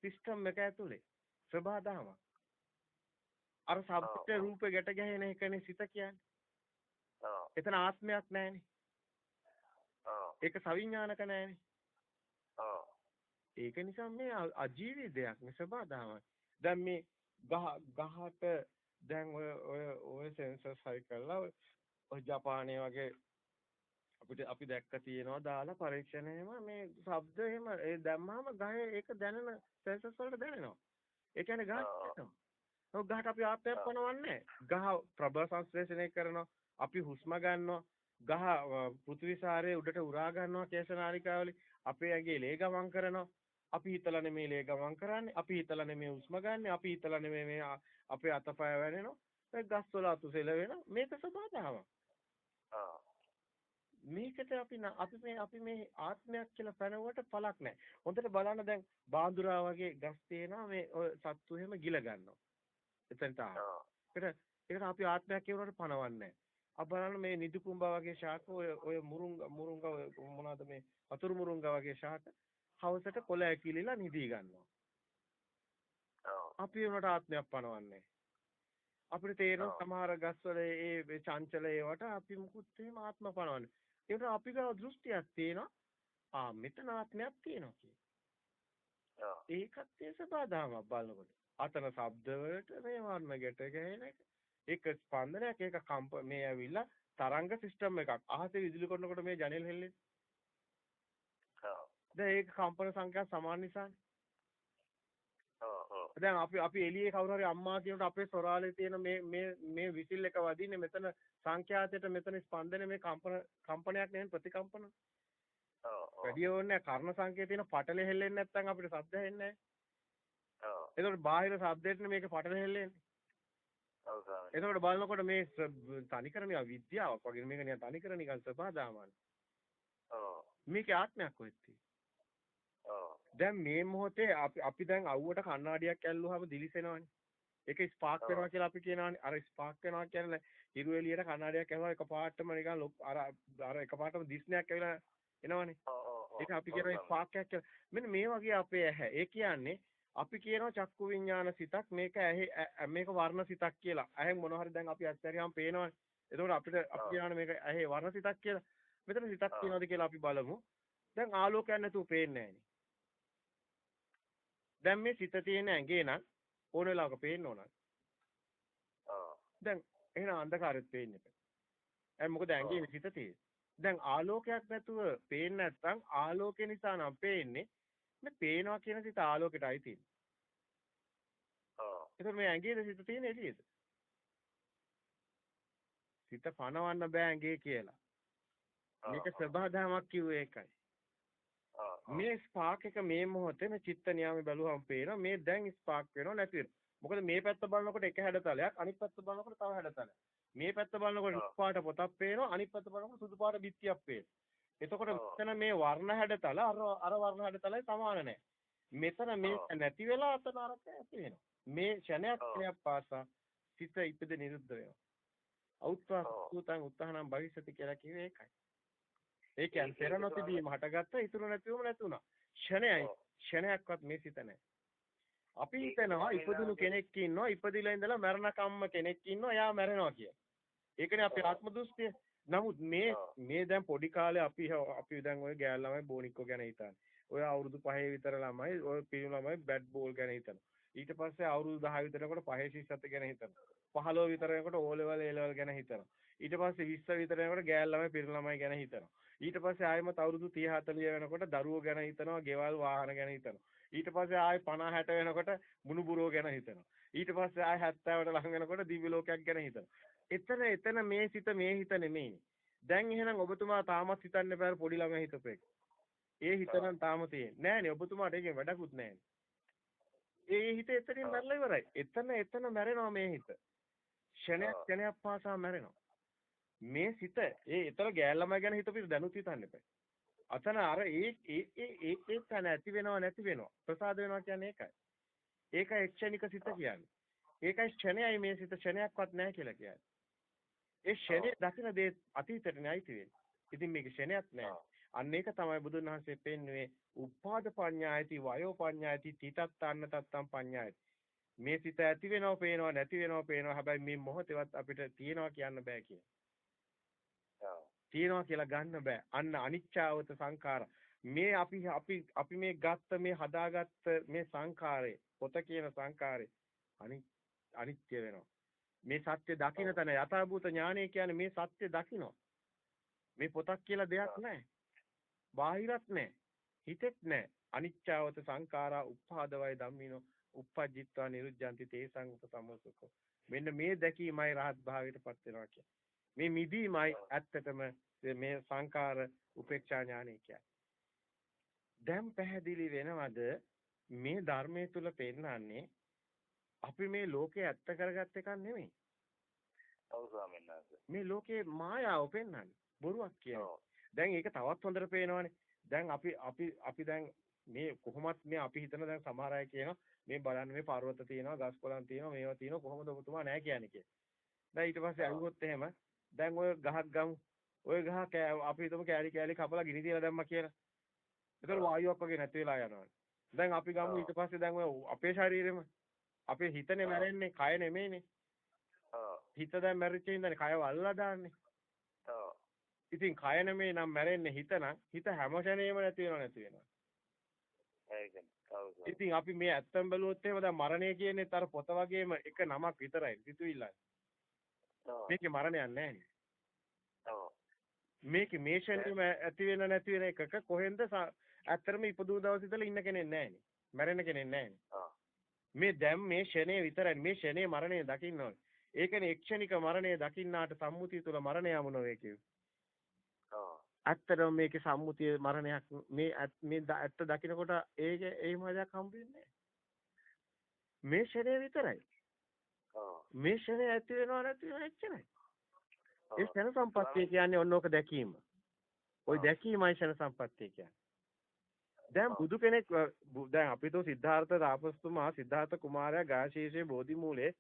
සිස්ටම් එක ඇතුලේ ස්වභාවදහමක්. අර සබ්ජෙක්ට් රූපේ ගැට ගැහෙන එකනේ සිත කියන්නේ. එතන ආත්මයක් නැහැනේ. ඒක සවිඥානික නැහැනේ. ඒක නිසා මේ අජීවී දෙයක් නේ ස්වභාවදහමක්. දැන් මේ ගහ ගහට දැන් ඔය ඔය ඔය සෙන්සර්ස් හයි කරලා ඔය ජපානයේ වගේ අපිට අපි දැක්ක තියෙනවා දාලා පරීක්ෂණයෙම මේ ශබ්ද එහෙම ඒ දැම්මම ගහේ ඒක දැනෙන සෙන්සර්ස් වලට දැනෙනවා. ඒ කියන්නේ ගහ දැනෙනවා. ඔය ගහට අපි ආත්මයක් පනවන්නේ ගහ ප්‍රබල සංශ්ලේෂණය කරනවා. අපි හුස්ම ගන්නවා. ගහ පෘථිවි සාරයේ උඩට උරා ගන්නවා කේශනාලිකාවලින්. අපේ ඇඟේ ලේ ගමන් කරනවා. අපි හිතලා නෙමෙයි ලේ ගමන් කරන්නේ. අපි හිතලා නෙමෙයි හුස්ම ගන්න. අපි හිතලා නෙමෙයි මේ අපේ අතපය වැනෙනවා. ඒ ගස් වල අතුසෙල වෙනවා. මේක සබදාවක්. මේකට අපි අපි මේ අපි මේ ආත්මයක් කියලා පැනවට පළක් නැහැ. හොඳට බලන්න දැන් බාඳුරා වගේ ගස් තියෙනවා මේ සත්තු එහෙම ගිල ගන්නවා. එතනට ආවා. ඒකට ඒකට අපි ආත්මයක් කියනකොට පනවන්නේ නැහැ. බලන්න මේ නිදුකුඹා වගේ ශාක ඔය ඔය මුරුංග මුරුංග මොනවද මේ වතුරු මුරුංග වගේ ශාක හවසට කොළ ඇකිලිලා නිදි ගන්නවා. අපි උනට ආත්මයක් පනවන්නේ. අපිට තේරෙන සමහර ගස්වල ඒ චංචල ඒවට අපි මුකුත් එහෙම ආත්ම පනවන්නේ. ඒකට අපි ගාව දෘෂ්ටියක් තියෙනවා. ආ මෙතන ආත්මයක් තියෙනවා කියලා. ඒකත් ඒ සබදාමක් බලනකොට. අතන ශබ්ද වලට මේ වර්ණ ගැට ගැහෙන එක. ඒක ස්පන්දනයක් ඒක කම්ප මේ ඇවිල්ලා තරංග සිස්ටම් එකක්. අහසේ විදුලි කරනකොට මේ ජනෙල් හෙල්ලෙන්නේ. දැන් ඒක කම්පන සංඛ්‍යා සමාන නිසානේ. දැන් අපි අපි එළියේ කවුරු හරි අම්මා කියනකොට අපේ සොරාලේ තියෙන මේ මේ මේ විසිල් එක වදින්නේ මෙතන සංඛ්‍යාතයට මෙතන ස්පන්දනේ මේ කම්පන කම්පනයක් නෙවෙයි ප්‍රතිකම්පන. වැඩි ඕනේ කර්ණ සංකේතේ තියෙන පටලෙ හෙල්ලෙන්නේ නැත්නම් අපිට ශබ්ද හෙන්නේ නැහැ. එතකොට බාහිර ශබ්දයට මේක පටලෙ හෙල්ලෙන්නේ. එතකොට බලනකොට මේ තනිකරණ විද්‍යාවක් වගේ මේක නිකන් තනිකරණ නිකන් සබදාමයි. මේකේ ආත්මයක් වෙtti. දැන් මේ මොහොතේ අපි අපි දැන් අවුවට කණ්ණාඩියක් ඇල්ලුවාම දිලිසෙනවනේ. ඒක ස්පාක් වෙනවා කියලා අපි කියනවානේ. අර ස්පාක් වෙනවා කියන්නේ හිරු එළියට කණ්ණාඩියක් ඇහුවා එකපාරටම නිකන් අර අර එකපාරටම දිස්නයක් ඇවිල්ලා එනවනේ. ඒක අපි කියනවා ස්පාක් එකක් කියලා. මෙන්න මේ වගේ අපේ ඇහැ. ඒ කියන්නේ අපි කියනවා චක්කු විඤ්ඤාණ සිතක් මේක ඇහි මේක වර්ණ සිතක් කියලා. ඇහෙන් මොන හරි දැන් අපි ඇත්තරියම් පේනවනේ. එතකොට අපිට අපි කියනවානේ මේක ඇහි වර්ණ සිතක් කියලා. මෙතන සිතක් තියෙනවද කියලා අපි බලමු. දැන් ආලෝකයක් නැතුව පේන්නේ නැහනේ. දැන් මේ සිත තියෙන ඇඟේ නම් ඕන වෙලාවක පේන්න ඕන. දැන් එහෙනම් අන්ධකාරෙත් පේන්නේ නැහැ. ඒ මොකද ඇඟේ සිත තියෙන්නේ. දැන් ආලෝකයක් නැතුව පේන්නේ නැත්නම් ආලෝකය නිසා නම් පේන්නේ මේ පේනවා කියන සිත ආලෝකයටයි තියෙන්නේ. ඒක මේ ඇඟේද සිත තියෙන එළියේද? සිත පනවන්න බෑ ඇඟේ කියලා. මේක සබහාදහමක් කිව්වේ ඒකයි. මේ ස්පාක් එක මේ මොහොතේ මේ චිත්ත නියාමේ බැලුවම පේනවා මේ දැන් ස්පාක් වෙනව නැති වෙනවා. මොකද මේ පැත්ත බලනකොට එක හැඩතලයක් අනිත් පැත්ත බලනකොට තව හැඩතලයක්. මේ පැත්ත බලනකොට නිල් පාට පොතක් පේනවා අනිත් පැත්ත බලනකොට සුදු පාට බිත්තියක් පේනවා. එතකොට මෙතන මේ වර්ණ හැඩතල අර අර වර්ණ හැඩතලයි සමාන නැහැ. මෙතන මේක නැති වෙලා අතන අරක ඇති වෙනවා. මේ ක්ෂණයක් ක්ෂණයක් පාසා සිත ඉපද නිරුද්ධ වෙනවා. අවුත්වා සූතං උත්හානම් භවිෂති කියලා කිව්වේ ඒකයි. ඒ කියන්නේ පෙර නොතිබීම හටගත්ත ඉතුරු නැතිවම නැතුණා. ක්ෂණයයි ක්ෂණයක්වත් මේ සිත නැහැ. අපි හිතනවා ඉපදුණු කෙනෙක් ඉන්නවා ඉපදිලා ඉඳලා මරණකම්ම කෙනෙක් ඉන්නවා එයා මැරෙනවා කියලා. ඒකනේ අපේ ආත්ම දෘෂ්ටිය. නමුත් මේ මේ දැන් පොඩි කාලේ අපි අපි දැන් ওই ගෑල් ළමයි බෝනික්කෝ ගැන හිතන්නේ. ඔය අවුරුදු 5 විතර ළමයි ඔය පිරිමි ළමයි බැට් බෝල් ගැන හිතනවා. ඊට පස්සේ අවුරුදු 10 විතරනකොට පහේ ශිෂ්‍යත්ව ගැන හිතනවා. 15 විතර වෙනකොට ඕ ලෙවල් ඒ ලෙවල් ගැන හිතනවා. ඊට පස්සේ 20 විතර වෙනකොට ගෑල් ළමයි පිරිමි ළමයි ගැන හිතනවා. ඊට පස්සේ ආයෙමත් අවුරුදු 30 40 වෙනකොට දරුවෝ ගැන හිතනවා, ගෙවල් වාහන ගැන හිතනවා. ඊට පස්සේ ආයෙ 50 60 වෙනකොට මුණුබුරෝ ගැන හිතනවා. ඊට පස්සේ ආයෙ 70ට ලඟ වෙනකොට දිව්‍ය ලෝකයක් ගැන හිතනවා. එතන එතන මේ සිත මේ හිත නෙමෙයි. දැන් එහෙනම් ඔබතුමා තාමත් හිතන්න බෑ පොඩි ළමයා හිතපේක. ඒ හිත නම් තාම තියෙන්නේ. නෑනේ ඔබතුමාට ඒකෙන් වැඩකුත් නෑනේ. ඒ හිත එතනින් මැරලා ඉවරයි. එතන එතන මැරෙනවා මේ හිත. ක්ෂණයක් ක්ෂණයක් පාසා මැරෙනවා. මේ සිත ඒ ඊතර ගෑල්ලම ගැන හිතපිට දැනුත් හිතන්න එපා. අතන අර ඒ ඒ ඒ ඒ තන ඇති වෙනව නැති වෙනව. ප්‍රසාද වෙනවා කියන්නේ ඒකයි. ඒකයි ක්ෂණික සිත කියන්නේ. ඒකයි ක්ෂණයයි මේ සිත ක්ෂණයක්වත් නැහැ කියලා කියන්නේ. ඒ ක්ෂණය දකින දේ අතීතයට නැයිති වෙන්නේ. ඉතින් මේක ක්ෂණයක් නෑ. අන්න ඒක තමයි බුදුන් වහන්සේ පෙන්වුවේ උපාද පඤ්ඤායති වයෝ පඤ්ඤායති තිතත්තාන්න තත්තම් පඤ්ඤායති. මේ සිත ඇති වෙනව පේනව නැති වෙනව පේනව හැබැයි මේ මොහොතේවත් අපිට තියනවා කියන්න බෑ කියන. තියනවා කියලා ගන්න බෑ. අන්න අනිච්චාවත සංඛාර. මේ අපි අපි අපි මේ ගත්ත මේ හදාගත්ත මේ සංඛාරේ පොත කියන සංඛාරේ අනිත්‍ය වෙනවා. මේ සත්‍ය දකින්න තැන යථාභූත ඥානය කියන්නේ මේ සත්‍ය දකින්න. මේ පොතක් කියලා දෙයක් නැහැ. බාහිරත් නැහැ. හිතෙත් නැහැ. අනිච්චාවත සංඛාරා උප්පාදවය ධම්මිනෝ uppajjitva niruddhanti තේසං උපසමසුකෝ. මෙන්න මේ දැකීමයි රහත් භාවයටපත් වෙනවා කියන්නේ. මේ මිදීමයි ඇත්තටම මේ සංඛාර උපේක්ෂා ඥානය කියන්නේ. දැන් පැහැදිලි වෙනවද මේ ධර්මයේ තුල පෙන්නන්නේ අපි මේ ලෝකේ ඇත්ත කරගත් එකක් නෙමෙයි. ඔව් ස්වාමීන් වහන්සේ. මේ ලෝකේ මායාව පෙන්වන්නේ බොරුවක් කියන්නේ. දැන් ඒක තවත් හොඳට පේනවනේ. දැන් අපි අපි අපි දැන් මේ කොහොමත් මේ අපි හිතන දැන් සමහර අය කියනවා මේ බලන්න මේ පර්වත තියෙනවා ගස් කොළන් තියෙනවා මේවා තියෙනවා කොහොමද ඔබතුමා නැහැ කියන්නේ කියලා. දැන් ඊට පස්සේ අහුවොත් එහෙම දැන් ඔය ගහක් ගමු. ඔය ගහ අපි හිතමු කෑලි කෑලි කපලා ගිනි තියලා දැම්මා කියලා. ඒතර වායුවක් වගේ නැති වෙලා යනවා. දැන් අපි ගමු ඊට පස්සේ දැන් ඔය අපේ ශරීරෙම අපේ හිතනේ මැරෙන්නේ කය නෙමෙයිනේ. හිත දැන් මැරිච්ච ඉඳන්නේ කය වල්ලා දාන්නේ. ඉතින් කය නෙමෙයි නම් මැරෙන්නේ හිත නම් හිත හැම ෂණේම නැති වෙනව නැති වෙනවා. ඉතින් අපි මේ ඇත්තම බැලුවොත් එහෙම දැන් මරණය කියන්නේ අර පොත වගේම එක නමක් විතරයි සිතුවිල්ලයි. මේකේ මරණයක් නැහැ. මේකේ මේ ෂණේම ඇති වෙන නැති වෙන එකක කොහෙන්ද ඇත්තටම ඉපදුව දවස් ඉඳලා ඉන්න කෙනෙක් නැහැ මැරෙන කෙනෙක් නැහැ මේ දැන් මේ ෂණේ විතරයි මේ ෂණේ මරණය දකින්න ඕනේ. ඒකනේ එක්ෂණික මරණය දකින්නාට සම්මුතිය තුල මරණය යමු නොවේ කිව්වේ. ඇත්තටම මේකේ සම්මුතිය මරණයක් මේ මේ ඇත්ත දකිනකොට ඒක ඒ මජක් හම්බ වෙන්නේ මේ ශරීරය විතරයි. මේ ශරීරය ඇති වෙනව නැති වෙනව එච්චරයි. ඒ ශන සම්පත්තිය කියන්නේ ඔන්නෝක දැකීම. ওই දැකීමයි ශන සම්පත්තිය කියන්නේ. දැන් බුදු කෙනෙක් දැන් අපිට සිද්ධාර්ථ තාපස්තුමා සිද්ධාර්ථ කුමාරයා ගාශීෂේ බෝධි මූලේ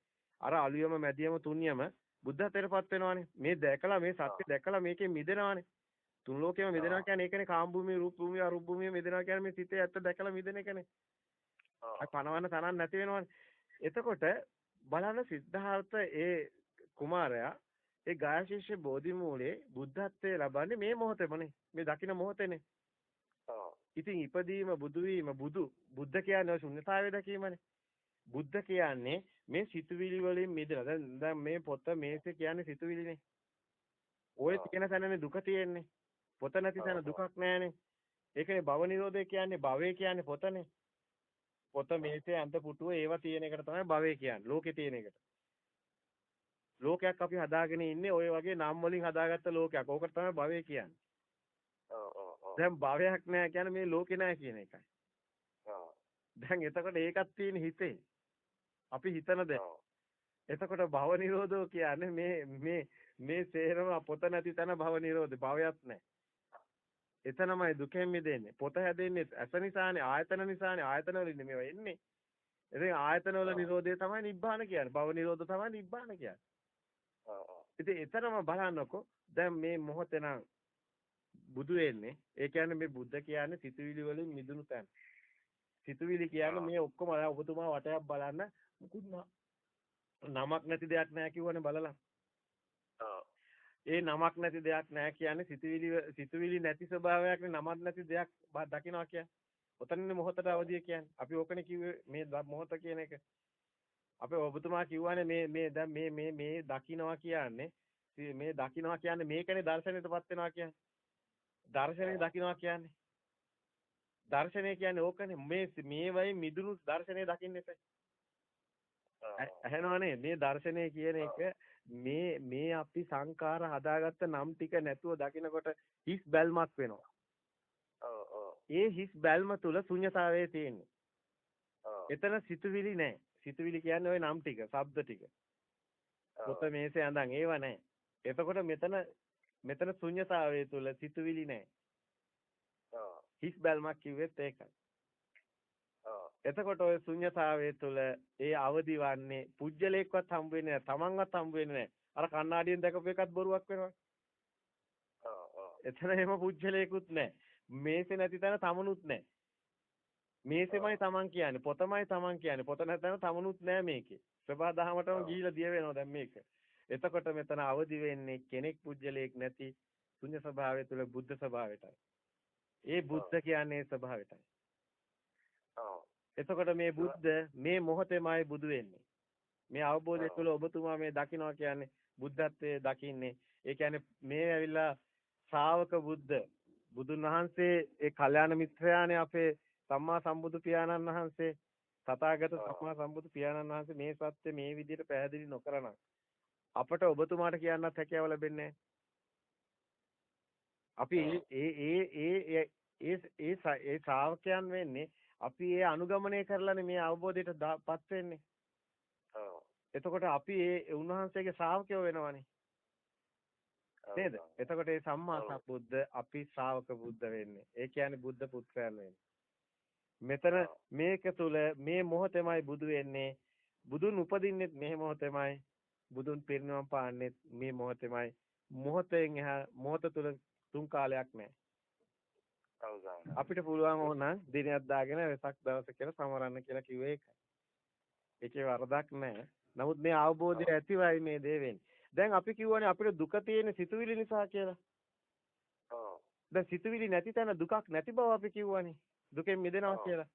අර අලුයම මැදියම තුන්යම බුද්ධත්වයටපත් වෙනවානේ. මේ දැකලා මේ සත්‍ය දැකලා මේකෙන් මිදෙනවානේ. තුන් ලෝකෙම මිදෙනවා කියන්නේ ඒකනේ කාම භූමිය රූප භූමිය අරූප භූමිය මිදෙනවා කියන්නේ මේ සිතේ ඇත්ත දැකලා මිදෙන එකනේ. ඔව්. පනවන්න තනක් නැති වෙනවනේ. එතකොට බලන්න සිද්ධාර්ථ ඒ කුමාරයා ඒ ගායශිෂ්‍ය බෝධි මූලේ බුද්ධත්වයේ ලබන්නේ මේ මොහොතේමනේ. මේ දකින්න මොහොතේනේ. ඉතින් ඉපදීම බුදු වීම බුදු බුද්ධ කියන්නේ ශුන්‍යතාවය දැකීමනේ. බුද්ධ කියන්නේ මේ සිතුවිලි වලින් මිදෙන. දැන් දැන් මේ පොත මේසේ කියන්නේ සිතුවිලිනේ. ඔය තියෙන තැනනේ දුක තියෙන්නේ. පොත නැති තැන දුකක් නැහැනේ. ඒකනේ භව නිරෝධය කියන්නේ භවය කියන්නේ පොතනේ. පොත මේසේ අන්ත පුටුව ඒවා තියෙන එකට තමයි භවය කියන්නේ. ලෝකේ තියෙන එකට. ලෝකයක් අපි හදාගෙන ඉන්නේ ওই වගේ නම් වලින් හදාගත්ත ලෝකයක්. ඕකට තමයි භවය කියන්නේ. ඔව් ඔව් ඔව්. දැන් භවයක් නැහැ කියන්නේ මේ ලෝකේ නැහැ කියන එකයි. දැන් එතකොට ඒකක් තියෙන හිතේ. අපි හිතන දේ. එතකොට භව නිරෝධෝ කියන්නේ මේ මේ මේ සේරම පොත නැති තැන භව නිරෝධ භවයක් නැහැ. එතනමයි දුකෙන් මිදෙන්නේ. පොත හැදෙන්නේ ඇස නිසානේ, ආයතන නිසානේ, ආයතන වලින් මේවා එන්නේ. ඉතින් ආයතන වල නිරෝධය තමයි නිබ්බාන කියන්නේ. භව නිරෝධ තමයි නිබ්බාන කියන්නේ. ඉතින් එතරම් බලන්නකො දැන් මේ මොහොතේ නම් බුදු වෙන්නේ ඒ කියන්නේ මේ බුද්ධ කියන්නේ සිතුවිලි වලින් මිදුණු තැන. සිතුවිලි කියන්නේ මේ ඔක්කොම ඔබතුමා වටයක් බලන්න මුකුත් නමක් නැති දෙයක් නෑ කිව්වනේ බලලා. ඒ නමක් නැති දෙයක් නෑ කියන්නේ සිතුවිලි සිතුවිලි නැති ස්වභාවයක් නමක් නැති දෙයක් දකින්නවා කියන්නේ. ඔතනනේ මොහොතට අවදිය කියන්නේ. අපි ඕකනේ කිව්වේ මේ මොහොත කියන එක. අපේ ඔබතුමා කිව්වනේ මේ මේ දැන් මේ මේ මේ දකින්නවා කියන්නේ මේ දකින්නවා කියන්නේ මේකනේ දර්ශනයටපත් වෙනවා කියන්නේ. දර්ශනේ දකින්නවා කියන්නේ. දර්ශනය කියන්නේ ඕකනේ මේ මේ වයි මිදුණු දර්ශනේ දකින්න එපා. ඇහෙනවනේ මේ දර්ශනය කියන එක මේ මේ අපි සංකාර හදාගත්ත නම් ටික නැතුව දකිනකොට හිස් බැල්මක් වෙනවා. ඒ හිස් බැල්ම තුල ශුන්‍යතාවයේ තියෙන්නේ. එතන සිතුවිලි නැහැ. සිතුවිලි කියන්නේ ওই නම් ටික, ශබ්ද ටික. පොත මේසේ ඇඳන් ඒව නැහැ. එතකොට මෙතන මෙතන ශුන්‍යතාවයේ තුල සිතුවිලි නැහැ. හිස් බැල්මක් කිව්වෙත් ඒකයි. එතකොට ওই ශුන්‍යතාවයේ තුල ඒ අවදි වන්නේ පුජ්‍යලේක්වත් හම්බ වෙන්නේ නැහැ, තමන්වත් හම්බ වෙන්නේ නැහැ. අර කණ්ණාඩියෙන් දැකපු එකත් බොරුවක් වෙනවා. එතන එහෙම පුජ්‍යලේකුත් නැහැ. මේසේ නැති තැන තමනුත් නැහැ. මේසෙමයි තමන් කියන්නේ. පොතමයි තමන් කියන්නේ. පොත නැත්නම් තමනුත් නැහැ මේකේ. සබා දහමටම ගිහිලා දිය වෙනවා දැන් මේක. එතකොට මෙතන අවදි වෙන්නේ කෙනෙක් පුජ්‍යලයක් නැති ශුන්‍ය ස්වභාවය තුළ බුද්ධ ස්වභාවයටයි. ඒ බුද්ධ කියන්නේ ස්වභාවයටයි. එතකොට මේ බුද්ධ මේ මොහොතේමයි බුදු වෙන්නේ. මේ අවබෝධය තුළ ඔබතුමා මේ දකින්නවා කියන්නේ බුද්ධත්වයේ දකින්නේ. ඒ කියන්නේ මේ ඇවිල්ලා ශ්‍රාවක බුද්ධ බුදුන් වහන්සේ ඒ කල්යාණ මිත්‍රයානේ අපේ සම්මා සම්බුදු පියාණන් වහන්සේ තථාගත සම්මා සම්බුදු පියාණන් වහන්සේ මේ සත්‍ය මේ විදිහට පැහැදිලි නොකරනම් අපට ඔබතුමාට කියන්නත් හැකියාව ලැබෙන්නේ අපි ඒ ඒ ඒ ඒ ඒ ශ්‍රාවකයන් වෙන්නේ අපි ඒ අනුගමනය කරලානේ මේ අවබෝධයටපත් වෙන්නේ. එතකොට අපි ඒ උන්වහන්සේගේ ශ්‍රාවකයෝ වෙනවනේ. නේද? එතකොට ඒ සම්මා සම්බුද්ධ අපි ශ්‍රාවක බුද්ධ වෙන්නේ. ඒ කියන්නේ බුද්ධ පුත්‍රයන් වෙන්නේ. මෙතන මේක තුල මේ මොහොතේමයි බුදු වෙන්නේ. බුදුන් උපදින්නෙත් මේ මොහොතේමයි. බුදුන් පිරිනවම් පාන්නෙත් මේ මොහොතේමයි. මොහොතෙන් එහා මොහොත තුල තුන් කාලයක් නැහැ. අපිට පුළුවන් ඕන දිනයක් දාගෙන වෙසක් දවස කියලා සමරන්න කියලා කිව්වේ ඒකයි. ඒකේ වරදක් නැහැ. නමුත් මේ අවබෝධය ඇතිවයි මේ දේ වෙන්නේ. දැන් අපි කියවනේ අපිට දුක තියෙන සිතුවිලි නිසා කියලා. ඔව්. දැන් සිතුවිලි නැති තැන දුකක් නැති බව අපි කියවනේ. දුකෙන් මිදෙනවා කියලා.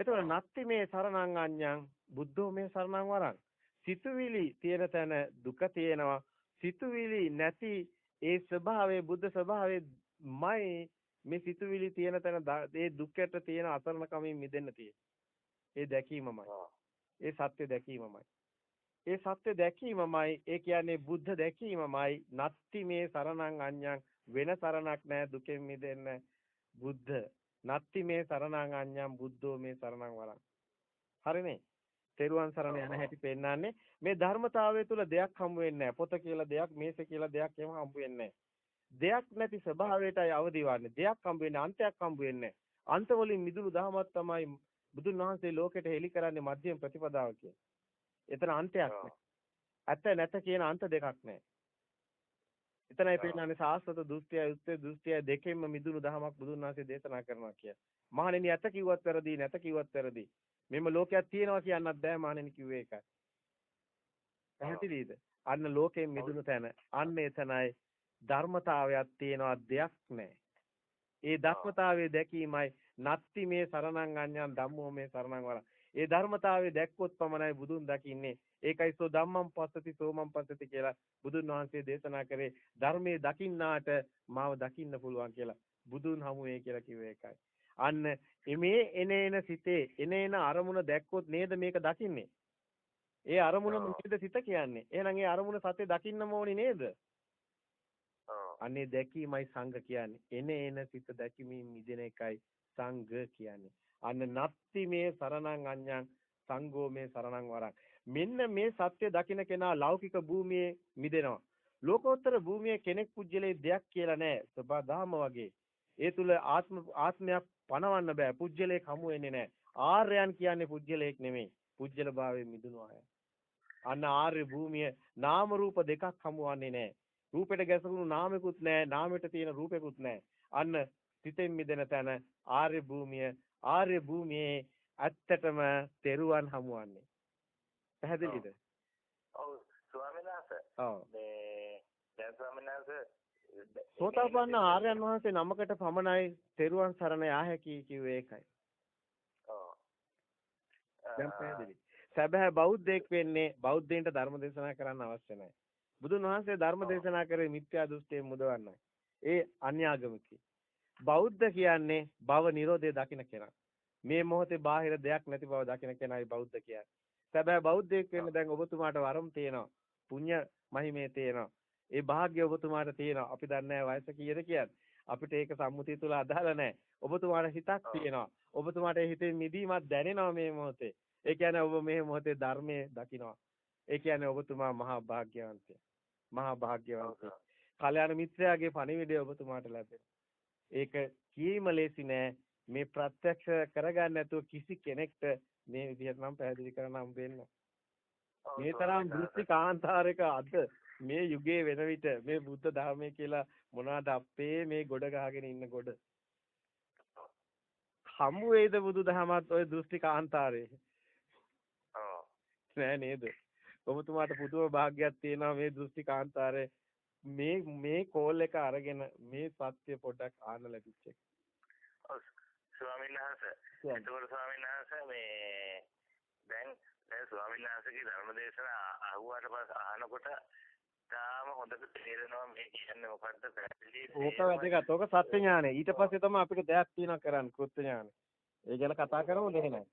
එතකොට නත්ති මේ සරණං අඤ්ඤං බුද්ධෝ මේ සරණං වරං. සිතුවිලි තියෙන තැන දුක තියෙනවා. සිතුවිලි නැති ඒ ස්වභාවයේ බුද්ධ ස්වභාවයේමයි මේ සිතුවිලි තියෙන තැන ඒ දුක්කට තියෙන අසරණකමින් මිදෙන්න තියෙන්නේ. ඒ දැකීමමයි. ඒ සත්‍ය දැකීමමයි. ඒ සත්‍ය දැකීමමයි ඒ කියන්නේ බුද්ධ දැකීමමයි නත්ති මේ සරණං අඤ්ඤං වෙන සරණක් නැහැ දුකෙන් මිදෙන්න බුද්ධ. නත්ති මේ සරණං අඤ්ඤං බුද්ධෝ මේ සරණං වරං. හරිනේ තෙරුවන් සරණ යන හැටි පෙන්නන්නේ. මේ ධර්මතාවය තුළ දෙයක් හම්බ වෙන්නේ නැහැ පොත කියලා දෙයක් මේස කියලා දෙයක් එහෙම හම්බ වෙන්නේ දෙයක් නැති ස්වභාවයටයි අවදි වන්නේ දෙයක් හම්බ වෙන්නේ අන්තයක් හම්බ වෙන්නේ අන්ත වලින් මිදුණු දහමක් තමයි බුදුන් වහන්සේ ලෝකෙට හෙළි කරන්නේ මධ්‍යම ප්‍රතිපදාව කියන්නේ. එතන අන්තයක්. ඇත්ත නැත කියන අන්ත දෙකක් නැහැ. එතනයි පෙන්නන්නේ සාස්වත දෘෂ්ටිය උත්තර දෘෂ්ටිය දෙකෙන්ම මිදුණු දහමක් බුදුන් වහන්සේ දේශනා කරනවා කිය. මහණෙනි ඇත කිව්වත් වැරදි නැත කිව්වත් වැරදි. මෙම ලෝකයක් තියෙනවා කියන්නත් බෑ මහණෙනි කිව්වේ ඒකයි. පැහැදිලිද? අන්න ලෝකයෙන් මිදුණු තැන අන්න එතනයි ධර්මතාවයක් තියෙනවා දෙයක් නැහැ. ඒ ධර්මතාවයේ දැකීමයි නත්ති මේ සරණං අඤ්ඤං ධම්මෝ මේ සරණං වරං. ඒ ධර්මතාවයේ දැක්කොත් පමණයි බුදුන් දකින්නේ. ඒකයි සෝ ධම්මං පස්සති සෝමං පස්සති කියලා බුදුන් වහන්සේ දේශනා කරේ ධර්මයේ දකින්නාට මාව දකින්න පුළුවන් කියලා. බුදුන් හමුවේ කියලා කිව්වේ ඒකයි. අන්න මේ එනේන සිතේ එනේන අරමුණ දැක්කොත් නේද මේක දකින්නේ. ඒ අරමුණ මොකද සිත කියන්නේ. එහෙනම් ඒ අරමුණ සත්‍ය දකින්නම ඕනි නේද? අනේ දැකීමයි සංඝ කියන්නේ. එන එන සිත දැකීමෙන් මිදෙන එකයි සංඝ කියන්නේ. අන්න නත්ති මේ සරණං අඤ්ඤං සංඝෝ මේ සරණං වරං. මෙන්න මේ සත්‍ය දකින කෙනා ලෞකික භූමියේ මිදෙනවා. ලෝකෝත්තර භූමියේ කෙනෙක් පුජ්‍යලේ දෙයක් කියලා නැහැ. සබදාම වගේ. ඒ තුල ආත්ම ආත්මයක් පණවන්න බෑ. පුජ්‍යලේ හමු වෙන්නේ නැහැ. ආර්යයන් කියන්නේ පුජ්‍යලේක් නෙමෙයි. පුජ්‍යල භාවයේ මිදුණු අය. අන්න ආර්ය භූමිය නාම රූප දෙකක් හමුවන්නේ නැහැ. රූපෙට ගැසුණු නාමෙකුත් නැහැ නාමෙට තියෙන රූපෙකුත් නැහැ අන්න සිතෙන් මිදෙන තැන ආර්ය භූමිය ආර්ය භූමියේ ඇත්තටම තෙරුවන් හමුවන්නේ. පැහැදිලිද? ඔව් ස්වාමීන් වහන්සේ. ඔව්. මේ දැන් ස්වාමීන් වහන්සේ සෝතාපන්න ආර්යයන් වහන්සේ නමකට පමණයි තෙරුවන් සරණ යා හැකි කිව්වේ ඒකයි. ඔව්. දැන් පැහැදිලි. සැබෑ බෞද්ධයෙක් වෙන්නේ බෞද්ධයින්ට ධර්ම දේශනා කරන්න අවශ්‍ය නැහැ. බුදුන් වහන්සේ ධර්ම දේශනා කරේ මිත්‍යා දෘෂ්ටියෙන් මුදවන්නයි. ඒ අන්‍යාගමිකයි. බෞද්ධ කියන්නේ භව නිරෝධය දකින්න කෙනා. මේ මොහොතේ බාහිර දෙයක් නැති බව දකින්න කෙනායි බෞද්ධ කියන්නේ. සැබෑ බෞද්ධයෙක් වෙන්න දැන් ඔබතුමාට වරම් තියෙනවා. පුණ්‍ය මහිමේ තියෙනවා. ඒ වාග්ය ඔබතුමාට තියෙනවා. අපි දන්නේ නැහැ වයස කීයද කියන්නේ. අපිට ඒක සම්මුතිය තුල අදාළ නැහැ. ඔබතුමාට හිතක් තියෙනවා. ඔබතුමාට ඒ හිතේ මිදීමක් දැනෙනවා මේ මොහොතේ. ඒ කියන්නේ ඔබ මේ මොහොතේ ධර්මයේ දකිනවා. ඒ කියන්නේ ඔබතුමා මහා භාග්‍යවන්තය. මහා භාග්‍යවන්තය. කල්‍යාණ මිත්‍රයාගේ පණිවිඩය ඔබතුමාට ලැබෙනවා. ඒක කීම ලේසි නෑ. මේ ප්‍රත්‍යක්ෂ කරගන්න නැතුව කිසි කෙනෙක්ට මේ විදිහට නම් පැහැදිලි කරන්න හම්බෙන්නේ මේ තරම් දෘෂ්ටි කාන්තාරයක අද මේ යුගයේ වෙන විට මේ බුද්ධ ධර්මයේ කියලා මොනවාද අපේ මේ ගොඩ ගහගෙන ඉන්න ගොඩ හමු වේද බුදුදහමත් ওই දෘෂ්ටි කාන්තාරේ නෑ නේද ඔබතුමාට පුදුම භාග්යක් තියෙනවා මේ දෘෂ්ටි කාන්තාරේ මේ මේ කෝල් එක අරගෙන මේ සත්‍ය පොඩ්ඩක් ආන්න ලැබිච්ච එක. ස්වාමීන් වහන්සේ එතකොට ස්වාමීන් වහන්සේ මේ දැන් දැන් ස්වාමීන් වහන්සේගේ ධර්ම දේශනා අහුවාට පස්සේ අහනකොට තාම හොඳට තේරෙනවා මේ කියන්නේ මොකද්ද පැහැදිලි ඕක වැදගත්. ඕක සත්‍ය ඥානය. ඊට පස්සේ තමයි අපිට දෙයක් තියෙනවා කරන්න කෘත්‍ය ඥානය. ඒ ගැන කතා කරමුද එහෙනම්?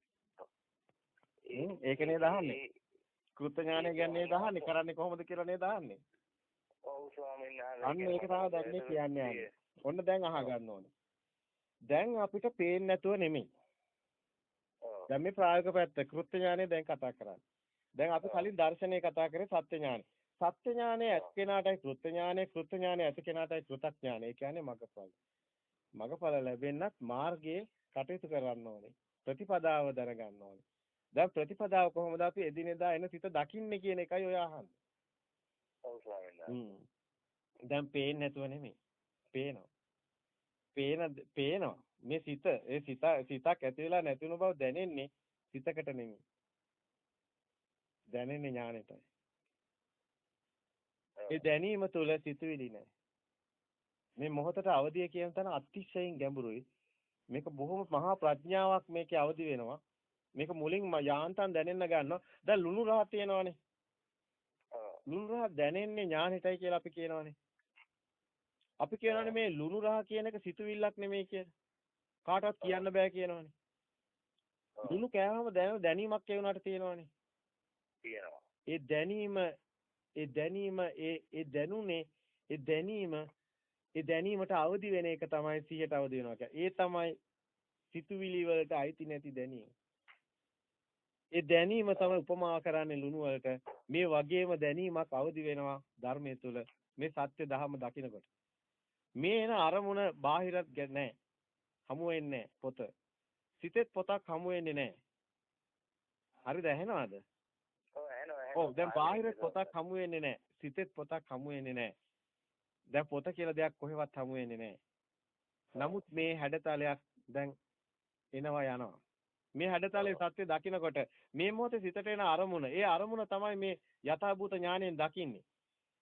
ඒක නේද කෘත්‍ය ඥානය ගැන නේද අහන්නේ? කරන්නේ කොහොමද කියලා නේද අහන්නේ? ඔව් ස්වාමීන් වහන්සේ. අන්න ඒක තමයි දැන් මේ කියන්නේ යන්නේ. ඔන්න දැන් අහගන්න ඕනේ. දැන් අපිට පේන්නේ නැතුව නෙමෙයි. දැන් මේ ප්‍රායෝගික පැත්ත කෘත්‍ය ඥානය දැන් කතා කරන්නේ. දැන් අපි කලින් දර්ශනය කතා කරේ සත්‍ය ඥානය. සත්‍ය ඥානය ඇත් කෙනාටයි කෘත්‍ය ඥානය, කෘත්‍ය ඥානය ඇත් කෙනාටයි කෘතඥානය. ඒ කියන්නේ මගඵල. මගඵල ලැබෙන්නත් මාර්ගයේ කටයුතු කරන්න ඕනේ. ප්‍රතිපදාව දැනගන්න ඕනේ. දැන් ප්‍රතිපදාව කොහොමද අපි එදිනෙදා එන සිත දකින්නේ කියන එකයි ඔය අහන්නේ. ඔව් ස්වාමීන්. දැන් පේන්නේ නැතුව නෙමෙයි. පේනවා. පේන පේනවා. මේ සිත ඒ සිත සිතක් ඇති වෙලා නැති වෙන බව දැනෙන්නේ සිතකට නෙමෙයි. දැනෙන්නේ ඥානෙටයි. ඒ දැනීම තුළ සිතුවිලි නැහැ. මේ මොහොතට අවදිය කියන තැන අතිශයින් ගැඹුරුයි. මේක බොහොම මහා ප්‍රඥාවක් මේකේ අවදි වෙනවා. මේක මුලින් යාන්තම් දැනෙන්න ගන්නවා. දැන් ලුණු රහ තියෙනවානේ. ලුණු රහ දැනෙන්නේ ඥානෙටයි කියලා අපි කියනවානේ. අපි කියනවානේ මේ ලුණු රහ කියන එක සිතුවිල්ලක් නෙමෙයි කියලා. කාටවත් කියන්න බෑ කියනවානේ. ලුණු කෑවම දැන දැනීමක් ඒ වුණාට තියෙනවානේ. තියෙනවා. ඒ දැනීම ඒ දැනීම ඒ ඒ දැනුනේ ඒ දැනීම ඒ දැනීමට අවදි වෙන එක තමයි සිහියට අවදි වෙනවා කියන්නේ. ඒ තමයි සිතුවිලි වලට අයිති නැති දැනීම. ඒ දැනීම තමයි උපමා කරන්නේ ලුණු වලට. මේ වගේම දැනීමක් අවදි වෙනවා ධර්මයේ තුල මේ සත්‍ය දහම දකිනකොට. මේ එන අරමුණ බාහිරත් නැහැ. හමු වෙන්නේ පොත. සිතෙත් පොතක් හමු වෙන්නේ නැහැ. හරිද ඇහෙනවද? ඔව් ඇහෙනවා ඔව් දැන් බාහිරත් පොතක් හමු වෙන්නේ නැහැ. සිතෙත් පොතක් හමු වෙන්නේ නැහැ. දැන් පොත කියලා දෙයක් කොහෙවත් හමු වෙන්නේ නැහැ. නමුත් මේ හැඩතලයක් දැන් එනවා යනවා. මේ හැඩතලයේ සත්‍ය දකිනකොට මේ මොහොතේ සිතට එන අරමුණ, ඒ අරමුණ තමයි මේ යථාභූත ඥාණයෙන් දකින්නේ.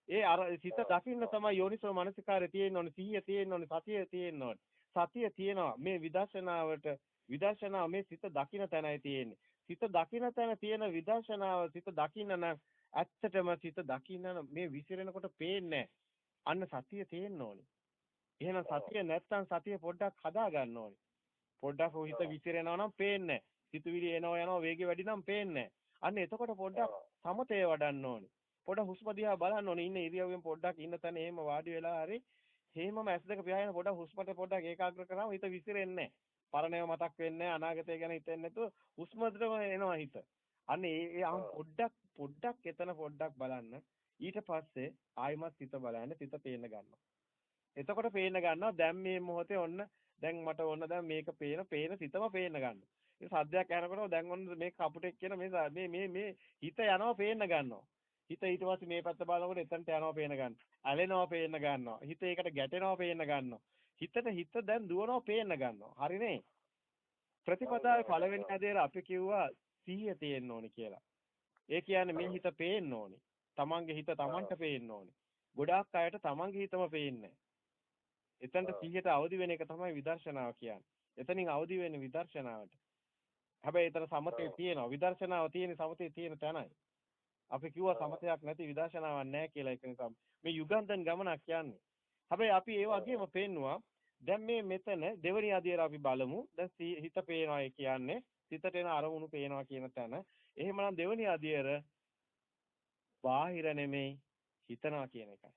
ඒ අර සිත දකින්න තමයි යෝනිසෝ මනසිකාරය තියෙන්න ඕනේ, සිහිය තියෙන්න ඕනේ, සතිය තියෙන්න ඕනේ. සතිය තියෙනවා මේ විදර්ශනාවට විදර්ශනාව මේ සිත දකින්න තැනයි තියෙන්නේ. සිත දකින්න තැන තියෙන විදර්ශනාව සිත දකින්න නම් ඇත්තටම සිත දකින්න මේ විසිරෙනකොට පේන්නේ අන්න සතිය තියෙන්න ඕනේ. එහෙනම් සතිය නැත්තම් සතිය පොඩ්ඩක් හදා ගන්න ඕනේ. පොඩ්ඩක් හිත විසිරෙනවා නම් පේන්නේ සිතුවිලි එනවා යනවා වේගෙ වැඩි නම් පේන්නේ අන්න එතකොට පොඩ්ඩක් සමතේ වඩන්න ඕනේ. පොඩ හුස්ම දිහා බලන්න ඕනේ. ඉන්න ඉරියව්වෙන් පොඩ්ඩක් ඉන්න තැන එහෙම වාඩි වෙලා හරි හේමම ඇස් දෙක පියාගෙන පොඩක් හුස්මට පොඩ්ඩක් ඒකාග්‍ර කරාම හිත විසිරෙන්නේ පරණේව මතක් වෙන්නේ අනාගතය ගැන හිතෙන්නේ නැතුව හුස්මටම එනවා හිත. අන්න ඒ පොඩ්ඩක් පොඩ්ඩක් එතන පොඩ්ඩක් බලන්න. ඊට පස්සේ ආයිමත් සිත බලන්න සිත පේන්න ගන්නවා. එතකොට පේන්න ගන්නවා දැන් මේ මොහොතේ ඔන්න දැන් මට ඕන දැන් මේක පේන පේන සිතම පේන්න ගන්නවා. ඒ සද්දයක් ඇහෙනකොට දැන් ඔන්න මේ කපුටෙක් කියන මේ මේ මේ හිත යනවා පේන්න ගන්නවා. හිත ඊට පස්සේ මේ පැත්ත බලනකොට එතනට යනවා පේන ගන්න. ඇලෙනවා පේන්න ගන්නවා. හිත ඒකට ගැටෙනවා පේන්න ගන්නවා. හිතට හිත දැන් දුවනවා පේන්න ගන්නවා. හරිනේ? ප්‍රතිපදාවේ පළවෙනි අධේර අපි කිව්වා සිහිය තියෙන්න ඕනි කියලා. ඒ කියන්නේ මේ හිත පේන්න ඕනි. තමන්ගේ හිත තමන්ට පේන්න ඕනි. ගොඩාක් අයට තමන්ගේ හිතම පේන්නේ එතනට සිහියට අවදි වෙන එක තමයි විදර්ශනාව කියන්නේ. එතනින් අවදි වෙන්නේ විදර්ශනාවට. හැබැයි එතන සමතේ තියෙනවා. විදර්ශනාව තියෙන සමතේ තියෙන තැනයි. අපි කිව්වා සමතයක් නැති විදර්ශනාවක් නැහැ කියලා ඒක නිසා මේ යුගන්ධන් ගමනක් කියන්නේ. හැබැයි අපි ඒ වගේම පේන්නවා දැන් මේ මෙතන දෙවනි අධ්‍යයන අපි බලමු. දැන් හිත පේනවා කියන්නේ සිතට එන අරමුණු පේනවා කියන තැන. එහෙමනම් දෙවනි අධ්‍යයන බාහිර නෙමෙයි හිතනවා කියන එකයි.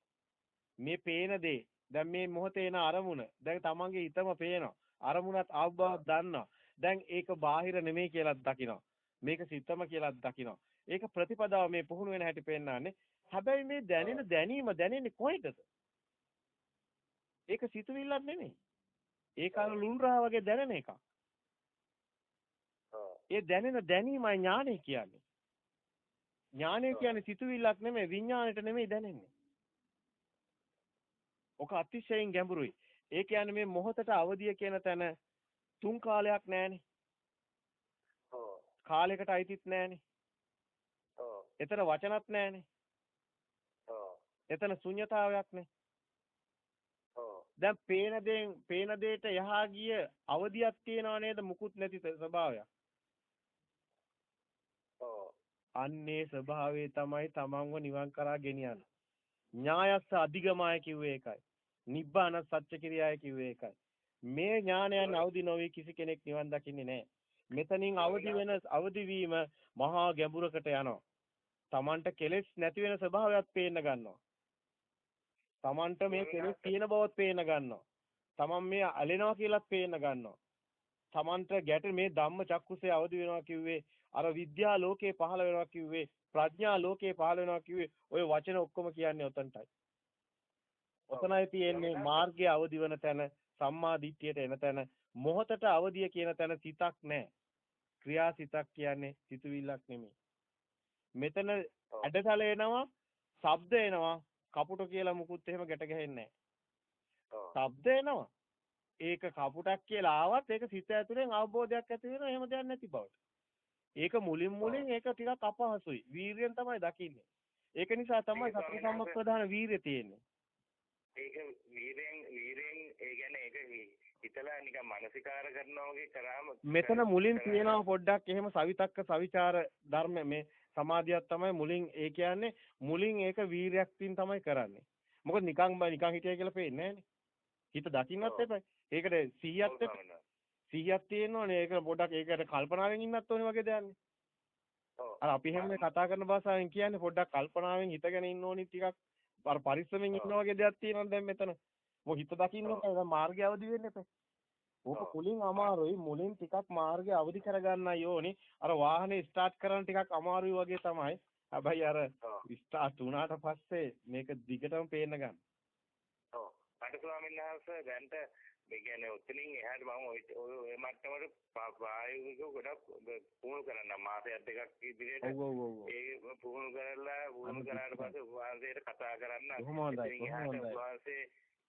මේ පේන දේ දැන් මේ මොහොතේ එන අරමුණ දැන් තමන්ගේ හිතම පේනවා. අරමුණත් ආවබව දන්නවා. දැන් ඒක බාහිර නෙමෙයි කියලාත් දකිනවා. මේක සිතම කියලාත් දකිනවා. ඒක ප්‍රතිපදාව මේ පුහුණු වෙන හැටි පෙන්නන්නේ. හැබැයි මේ දැනෙන දැනීම දැනෙන්නේ කොහෙටද? ඒක සිතුවිල්ලක් නෙමෙයි. ඒක අර ලුණ්රා වගේ දැනෙන එකක්. ඒ දැනෙන දැනීමයි ඥානය කියන්නේ. ඥානය කියන්නේ සිතුවිල්ලක් නෙමෙයි විඥාණයට නෙමෙයි දැනෙන්නේ. ඔක අතිශයින් ගැඹුරුයි. ඒ කියන්නේ මේ මොහොතට අවදිය කියන තැන තුන් කාලයක් නැහනේ. කාලයකට අයිතිත් නැහනේ. එතන වචනත් නැහනේ. එතන ශුන්්‍යතාවයක් නේ. දැන් පේන දේන් පේන දෙයට යහා ගිය අවදියක් තියනව නේද මුකුත් නැති ස්වභාවයක්. අන්නේ ස්වභාවය තමයි තමන්ව නිවන් කරා ගෙනියන්නේ. ඥායස්ස අධිගමය කිව්වේ ඒකයි. නිබ්බාන සත්‍ය කිරියාය කිව්වේ ඒකයි. මේ ඥානයන් අවදි නොවි කිසි කෙනෙක් නිවන් දකින්නේ නැහැ. මෙතනින් අවදි වෙන අවදි වීම මහා ගැඹුරකට යනවා. Tamanට කෙලෙස් නැති වෙන ස්වභාවයක් පේන්න ගන්නවා. Tamanට මේ කෙලෙස් තියෙන බවත් පේන්න ගන්නවා. Taman මේ ඇලෙනවා කියලාත් පේන්න ගන්නවා. Tamanට ගැට මේ ධම්ම චක්කුසේ අවදි වෙනවා කිව්වේ අර විද්‍යා ලෝකේ පහළ වෙනවා කිව්වේ ප්‍රඥා ලෝකේ පහළ වෙනවා කිව්වේ ওই වචන ඔක්කොම කියන්නේ ඔතනටයි. ඔතනයි තියෙන්නේ මාර්ගයේ අවදි වෙන තැන සම්මා දිට්ඨියට එන තැන මොහතට අවදිය කියන තැන සිතක් නැහැ. ක්‍රියාසිතක් කියන්නේ සිතුවිල්ලක් නෙමෙයි. මෙතන ඇඩතල එනවා, ශබ්ද එනවා, කපුට කියලා මුකුත් එහෙම ගැට ගැහෙන්නේ නැහැ. ශබ්ද එනවා. ඒක කපුටක් කියලා ආවත් ඒක සිත ඇතුලෙන් අවබෝධයක් ඇති වෙන එහෙම දෙයක් නැති බවට. ඒක මුලින් මුලින් ඒක ටිකක් අපහසුයි. වීරියෙන් තමයි දකින්නේ. ඒක නිසා තමයි සතර සම්ප්‍රදාන වීරිය තියෙන්නේ. ඒක වීරෙන් වීරෙන් ඒ කියන්නේ ඒක හිතලා නිකන් මානසිකාර කරනවා වගේ කරාම මෙතන මුලින් තියෙනවා පොඩ්ඩක් එහෙම සවිතක්ක සවිචාර ධර්ම මේ සමාධියක් තමයි මුලින් ඒ කියන්නේ මුලින් ඒක වීරයක්කින් තමයි කරන්නේ. මොකද නිකන් නිකන් හිටියයි කියලා පේන්නේ. හිත දකින්නත් එපා. ඒකට 100ක් එපා. 100ක් තියෙනවනේ ඒක පොඩ්ඩක් ඒකට කල්පනාවෙන් ඉන්නත් ඕනේ වගේ දෙයක්නේ. අර අපි හැම කතා කරන භාෂාවෙන් කියන්නේ පොඩ්ඩක් කල්පනාවෙන් හිතගෙන ඉන්න ඕනි ටිකක් අර පරිස්සමෙන් ඉන්න වගේ දෙයක් තියෙනවා දැන් මෙතන. මොක හිත දකින්න දැන් මාර්ගය අවදි වෙන්න එපා. ඕක මුලින් අමාරුයි මුලින් ටිකක් මාර්ගය අවදි කරගන්නයි ඕනේ. අර වාහනේ ස්ටාර්ට් කරන්න ටිකක් අමාරුයි වගේ තමයි. හැබැයි අර ස්ටාර්ට් වුණාට පස්සේ මේක දිගටම පේන්න ගන්න. ඔව්. අට ස්වාමීන් වහන්සේ දැන්ට මේ කියන්නේ උතනින් එහාට මම ඔය ඔය මට්ටමට ප්‍රායෝගිකව ගොඩක් පුහුණු කරන්න මාසයක් දෙකක් ඉදිරියට ඒ පුහුණු කරලා පුහුණු කරාට පස්සේ වහන්සේට කතා කරන්න. හොඳයි ඔබ වහන්සේ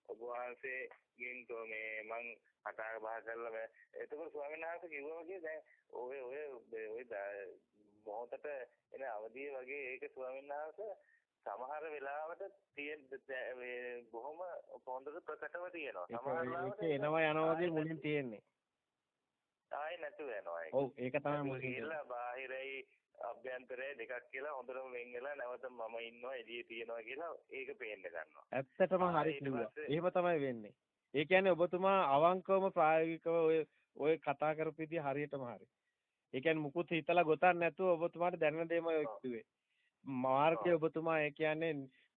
ඔබ වහන්සේගෙන් මේ මං කතා බහ කරලා එතකොට ස්වාමීන් වහන්සේ කිව්වා වගේ දැන් ඔය ඔය ඔය මොහොතට එන අවදිය වගේ ඒක ස්වාමීන් වහන්සේ සමහර වෙලාවට තියෙන බොහොම හොඳට ප්‍රකටව තියෙනවා. සමහර වෙලාවට එනවා යනවා වගේ මුලින් තියෙන්නේ. ආයේ නැතුව යනවා ඒක. ඔව් ඒක තමයි මුලින් ගිහිල්ලා බාහිරයි අභ්‍යන්තරය දෙකක් කියලා හොඳටම වෙන් වෙලා නැවත මම ඉන්නවා එළියේ තියෙනවා කියලා ඒක පේන්න ගන්නවා. ඇත්තටම හරි කිව්වා. එහෙම තමයි වෙන්නේ. ඒ කියන්නේ ඔබතුමා අවංකවම ප්‍රායෝගිකව ඔය ඔය කතා කරපු විදිහ හරියටම හරි. ඒ කියන්නේ මුකුත් හිතලා ගොතන්න නැතුව ඔබතුමාට දැනෙන දේම ඔය කිව්වේ. මාර්ගය ඔබතුමා ඒ කියන්නේ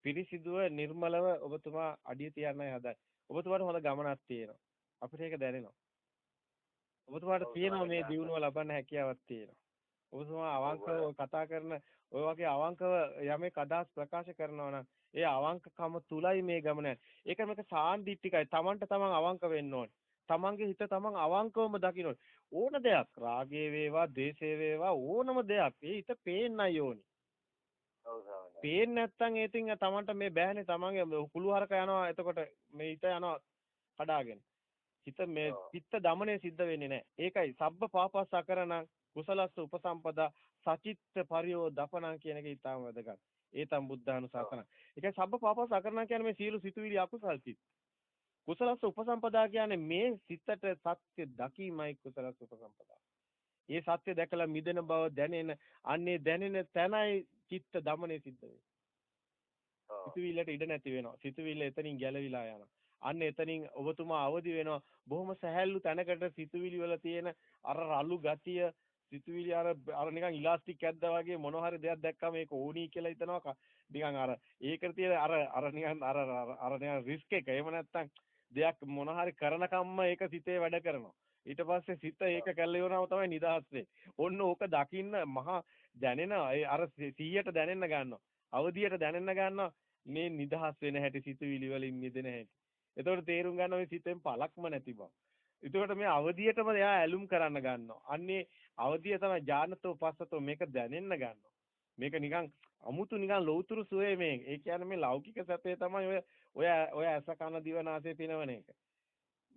පිරිසිදුව නිර්මලව ඔබතුමා අඩිය තියන්නයි හදන්නේ. ඔබතුමාට හොඳ ගමනක් තියෙනවා. අපිට ඒක දැනෙනවා. ඔබතුමාට තියෙනවා මේ දියුණුව ලබන්න හැකියාවක් තියෙනවා. ඔබතුමා අවංකව කතා කරන ඔය වගේ අවංකව යමෙක් අදහස් ප්‍රකාශ කරනවා නම් ඒ අවංකකම තුලයි මේ ගමන. ඒක මේක සාන්දිටිකයි. Tamanට Taman අවංක වෙන්න ඕනේ. Tamanගේ හිත Taman අවංකවම දකින්න ඕන දෙයක්. රාගයේ වේවා, ද්වේෂයේ වේවා ඕනම දෙයක්. ඒ හිත පේන්නයි ඕනේ. පේන්නේ නැත්නම් ඒ තින් Tamanට මේ බෑනේ Tamanගේ කුළු හරක යනවා එතකොට මේ හිත යනවා කඩාගෙන. හිත මේ. චිත්ත දමනය සිද්ධ වෙන්නේ නැහැ. ඒකයි සබ්බ පාපස්ස අකරණං කුසලස්ස උපසම්පදා සචිත්ත පරියෝ දපණං කියන එක ඊටාම වැදගත්. ඒතම් බුද්ධානුශාසන. ඒකයි සබ්බ පාපස්ස අකරණං කියන්නේ මේ සීල සිතුවිලි අකුසල් සිත්. කුසලස්ස උපසම්පදා කියන්නේ මේ සිතට සත්‍ය දකීමයි කුසලස්ස උපසම්පදා. ඒ සත්‍ය දැකලා මිදෙන බව දැනෙන අන්නේ දැනෙන තැනයි චිත්ත දමනය සිද්ධ වෙන්නේ. ඔව්. සිතුවිල්ලට ඉඩ නැති වෙනවා. සිතුවිල්ල එතනින් ගැලවිලා යනවා. අන්න එතනින් ඔබතුමා අවදි වෙනවා. බොහොම සැහැල්ලු තැනකට සිතුවිලි වල තියෙන අර රළු ගතිය සිතුවිලි අර අර නිකන් ඉලාස්ටික් ඇද්දා වගේ මොන හරි දෙයක් දැක්කම ඒක ඕනි කියලා හිතනවා. නිකන් අර ඒකට තියෙන අර අර නිකන් අර අර නිකන් රිස්ක් එක. එහෙම නැත්තම් දෙයක් මොන හරි කරන කම්ම ඒක සිතේ වැඩ කරනවා. ඊට පස්සේ සිත ඒක කැල්ල ඉවරනම තමයි නිදහස් වෙන්නේ. ඔන්න ඕක දකින්න මහා දැනෙන ඒ අර 100ට දැනෙන්න ගන්නවා. අවදියට දැනෙන්න ගන්නවා. මේ නිදහස් වෙන හැටි සිතුවිලි වලින් මිදෙන හැටි. එතකොට තේරුම් ගන්නවා මේ සිතෙන් පළක්ම නැති බව. එතකොට මේ අවදියටම එයා ඇලුම් කරන්න ගන්නවා. අන්නේ අවදිය තමයි ඥානතෝ පස්සතෝ මේක දැනෙන්න ගන්නවා. මේක නිකන් අමුතු නිකන් ලෞතුරු සුවේ මේ. ඒ කියන්නේ මේ ලෞකික සැපේ තමයි ඔය ඔය ඔය ඇස කන දිව නාසය පිනවන එක.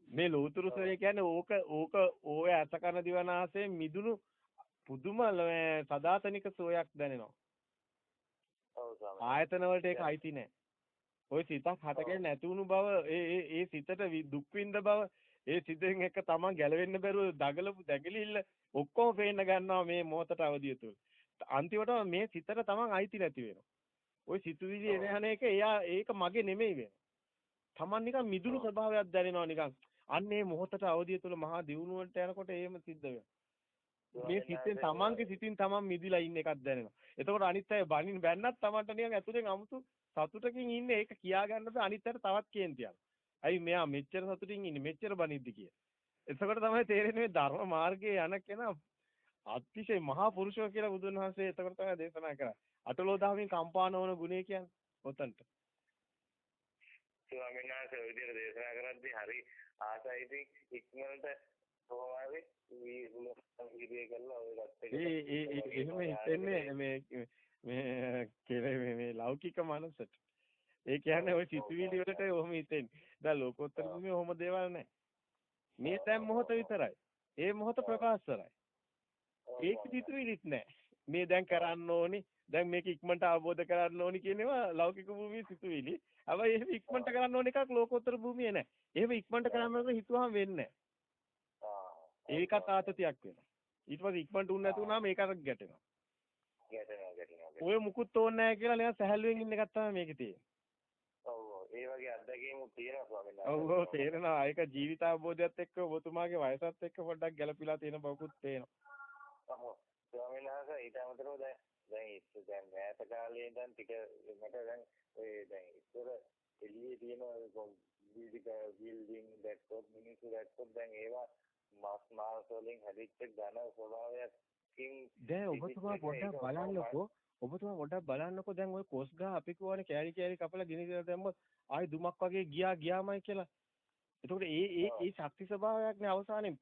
මේ ලෞතුරු සුවේ කියන්නේ ඕක ඕක ඔය ඇස කන දිව නාසයෙන් මිදුණු පුදුම ල- සදාතනික සෝයක් දැනෙනවා. ඔව් ස්වාමීන් ආයතන වලට ඒක අයිති නෑ. ওই සිතක් හටගෙන නැති වුණු බව ඒ ඒ ඒ සිතට වි- දුක් විඳ බව ඒ සිතෙන් එක තමන් ගැලවෙන්න බැරුව දගලපු දැගලිල්ල ඔක්කොම පේන්න ගන්නවා මේ මොහොතට අවදිය තුල. අන්තිමට මේ සිතට තමන් අයිති නැති වෙනවා. ওই සිතුවිලි එන යන එක එයා ඒක මගේ නෙමෙයි වෙනවා. තමන් නිකන් මිදුණු ස්වභාවයක් දැනෙනවා නිකන්. අන්න ඒ මොහොතට අවදිය තුල මහා දියුණුවට යනකොට එහෙම සිද්ධ වෙනවා. මේ සිතෙන් තමන්ගේ සිතින් තමන් මිදිලා ඉන්න එකක් දැනෙනවා. එතකොට අනිත් අය බනින් බැන්නත් තමන්ට නිකන් ඇතුලෙන් 아무තු සතුටකින් ඉන්නේ ඒක කියා ගන්න බෑ අනිත් අයට තවත් කේන්තියක්. ඇයි මෙයා මෙච්චර සතුටින් ඉන්නේ මෙච්චර බනිද්දි කිය. එතකොට තමයි තේරෙන්නේ ධර්ම මාර්ගයේ යන කෙනා අතිශය මහා පුරුෂය කියලා බුදුන් වහන්සේ එතකොට තමයි දේශනා කරන්නේ. අටලෝ දහමින් කම්පා නොවන ගුණය කියන්නේ ඔතනට. ස්වාමීන් වහන්සේ විදිහට දේශනා කරද්දී හරි ආසයි ඉතින් ඉක්මනට වීර්යය කරලා ඔය ගත්ත එහෙම හිතෙන්නේ මේ මේ කෙලේ මේ මේ ලෞකික මනසට. ඒ කියන්නේ ওই සිතුවිලි වලට ඔහොම හිතෙන්නේ. දැන් ලෝකෝත්තර භූමියේ ඔහොම දේවල් නැහැ. මේ දැන් මොහොත විතරයි. ඒ මොහොත ප්‍රකාශරයි. ඒක සිතුවිලිත් නැහැ. මේ දැන් කරන්න ඕනි. දැන් මේක ඉක්මනට අවබෝධ කරගන්න ඕනි කියන ඒවා ලෞකික භූමියේ සිතුවිලි. හැබැයි එහෙම ඉක්මනට කරන්න ඕන එකක් ලෝකෝත්තර භූමියේ නැහැ. එහෙම ඉක්මනට කරන්න ඕන හිතුවම වෙන්නේ නැහැ. ඒකත් ආතතියක් වෙනවා. ඊට පස්සේ ඉක්මනට උන් නැති වුණාම ඒකට ගැටෙනවා. ගැටෙනවා ගැටෙනවා ඔය මුකුත් ඕනේ නැහැ කියලා නිකන් සැහැල්ලුවෙන් ඉන්න එකක් තමයි මේකේ තියෙන්නේ. ඔව් ඒ වගේ අත්දැකීම් තියෙනවා ස්වාමීන් ඔව් ඔව් තේරෙනවා. ඒක ජීවිත අවබෝධයත් එක්ක ඔබතුමාගේ වයසත් එක්ක පොඩ්ඩක් ගැළපීලා තියෙන බවකුත් පේනවා. ඔව් ස්වාමීන් වහන්සේ ඊට අමතරව දැන් දැන් දැන් මෑත කාලේ ඉඳන් ටික මට දැන් ඔය දැන් ඉස්සර එළියේ තියෙන විවිධ බිල්ඩින් දැක්කොත් මිනිස්සු දැක්කොත් දැන් ඒවා මාස් මාස් වලින් හැදිච්ච ඝන ස්වභාවයකින් දැන් ඔබතුමා පොඩ්ඩක් බලන්නකෝ. ඔබතුමා පොඩ්ඩක් බලන්නකෝ දැන් ওই කොස් ගහ අපි කියවනේ කෑලි කෑලි කපලා ගිනි දාලා දැම්මොත් ආයි දුමක් වගේ ගියා ගියාමයි කියලා. එතකොට ඒ ඒ ඒ ශක්ති ස්වභාවයක් නේ අවසානයේ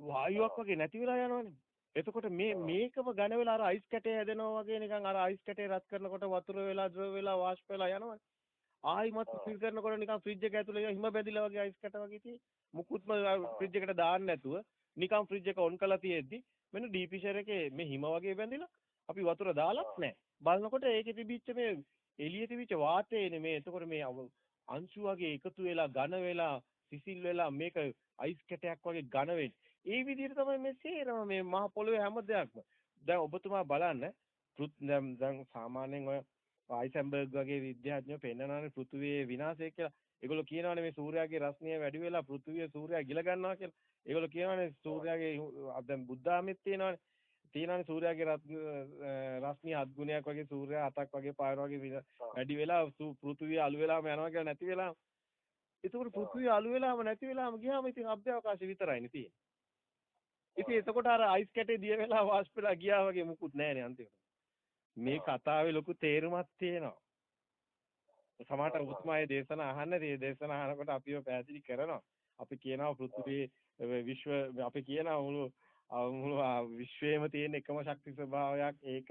වායුවක් වගේ නැති වෙලා යනවනේ. එතකොට මේ මේකම ඝන වෙලා අර අයිස් කැටේ හැදෙනවා වගේ නිකන් අර අයිස් කැටේ රත් කරනකොට වතුර වෙලා ද්‍රව වෙලා වාෂ්ප වෙලා යනවනේ. ආයිමත් ෆිල් කරනකොට නිකන් ෆ්‍රිජ් එක ඇතුලේ හිම බැදිලා වගේ අයිස් කැට වගේ තියෙයි. මුකුත්ම ෆ්‍රිජ් එකට දාන්න නැතුව නිකන් ෆ්‍රිජ් එක ඔන් කරලා තියෙද්දි මෙන්න ඩීපිෂර් එකේ මේ හිම වගේ බැඳිලා අපි වතුර දාලත් නැහැ. බලනකොට ඒකේ තිබිච්ච මේ එළියේ තිබිච්ච වාතයනේ මේ එතකොට මේ අංශු වගේ එකතු වෙලා ඝන වෙලා සිසිල් වෙලා මේක අයිස් කැටයක් වගේ ඝන වෙන්නේ. ඒ විදිහට තමයි මේ සේරම මේ මහ පොළොවේ හැම දෙයක්ම. දැන් ඔබතුමා බලන්න දැන් සාමාන්‍යයෙන් ඔය ආයිසන්බර්ග් වගේ විද්‍යාඥයෝ පෙන්නනවානේ පෘථුවියේ විනාශය කියලා. ඒගොල්ලෝ කියනවානේ මේ සූර්යාගේ රශ්මිය වැඩි වෙලා පෘථුවිය සූර්යයා ගිල ගන්නවා කියලා. ඒගොල්ලෝ කියනවානේ සූර්යාගේ හු- දැන් බුද්ධාමෙත් තියෙනවානේ. තියෙනවානේ සූර්යාගේ රත්- රශ්මිය හත් ගුණයක් වගේ සූර්යයා හතක් වගේ පායන වගේ වින- වැඩි වෙලා සු- පෘථුවිය අලු වෙලාම යනවා කියලා නැති වෙලා. ඒතකොට පෘථුවිය අලු වෙලාම නැති වෙලාම ගියාම ඉතින් අභ්‍යවකාශය විතරයිනේ තියෙන්නේ. ඉතින් එතකොට අර අයිස් කැටේ දිය වෙලා වාෂ්ප වෙලා ගියා වගේ මුකුත් නැහැනේ අන්තිමට. මේ කතාවේ ලොකු තේරුමක් තියෙනවා. සමහරට මේ දේශන අහන්නේ මේ දේශන අහනකොට අපිව පැහැදිලි කරනවා. අපි කියනවා පෘථිවියේ විශ්ව අපි කියනවා මුළු මුළු විශ්වයේම තියෙන එකම ශක්ති ස්වභාවයක් ඒක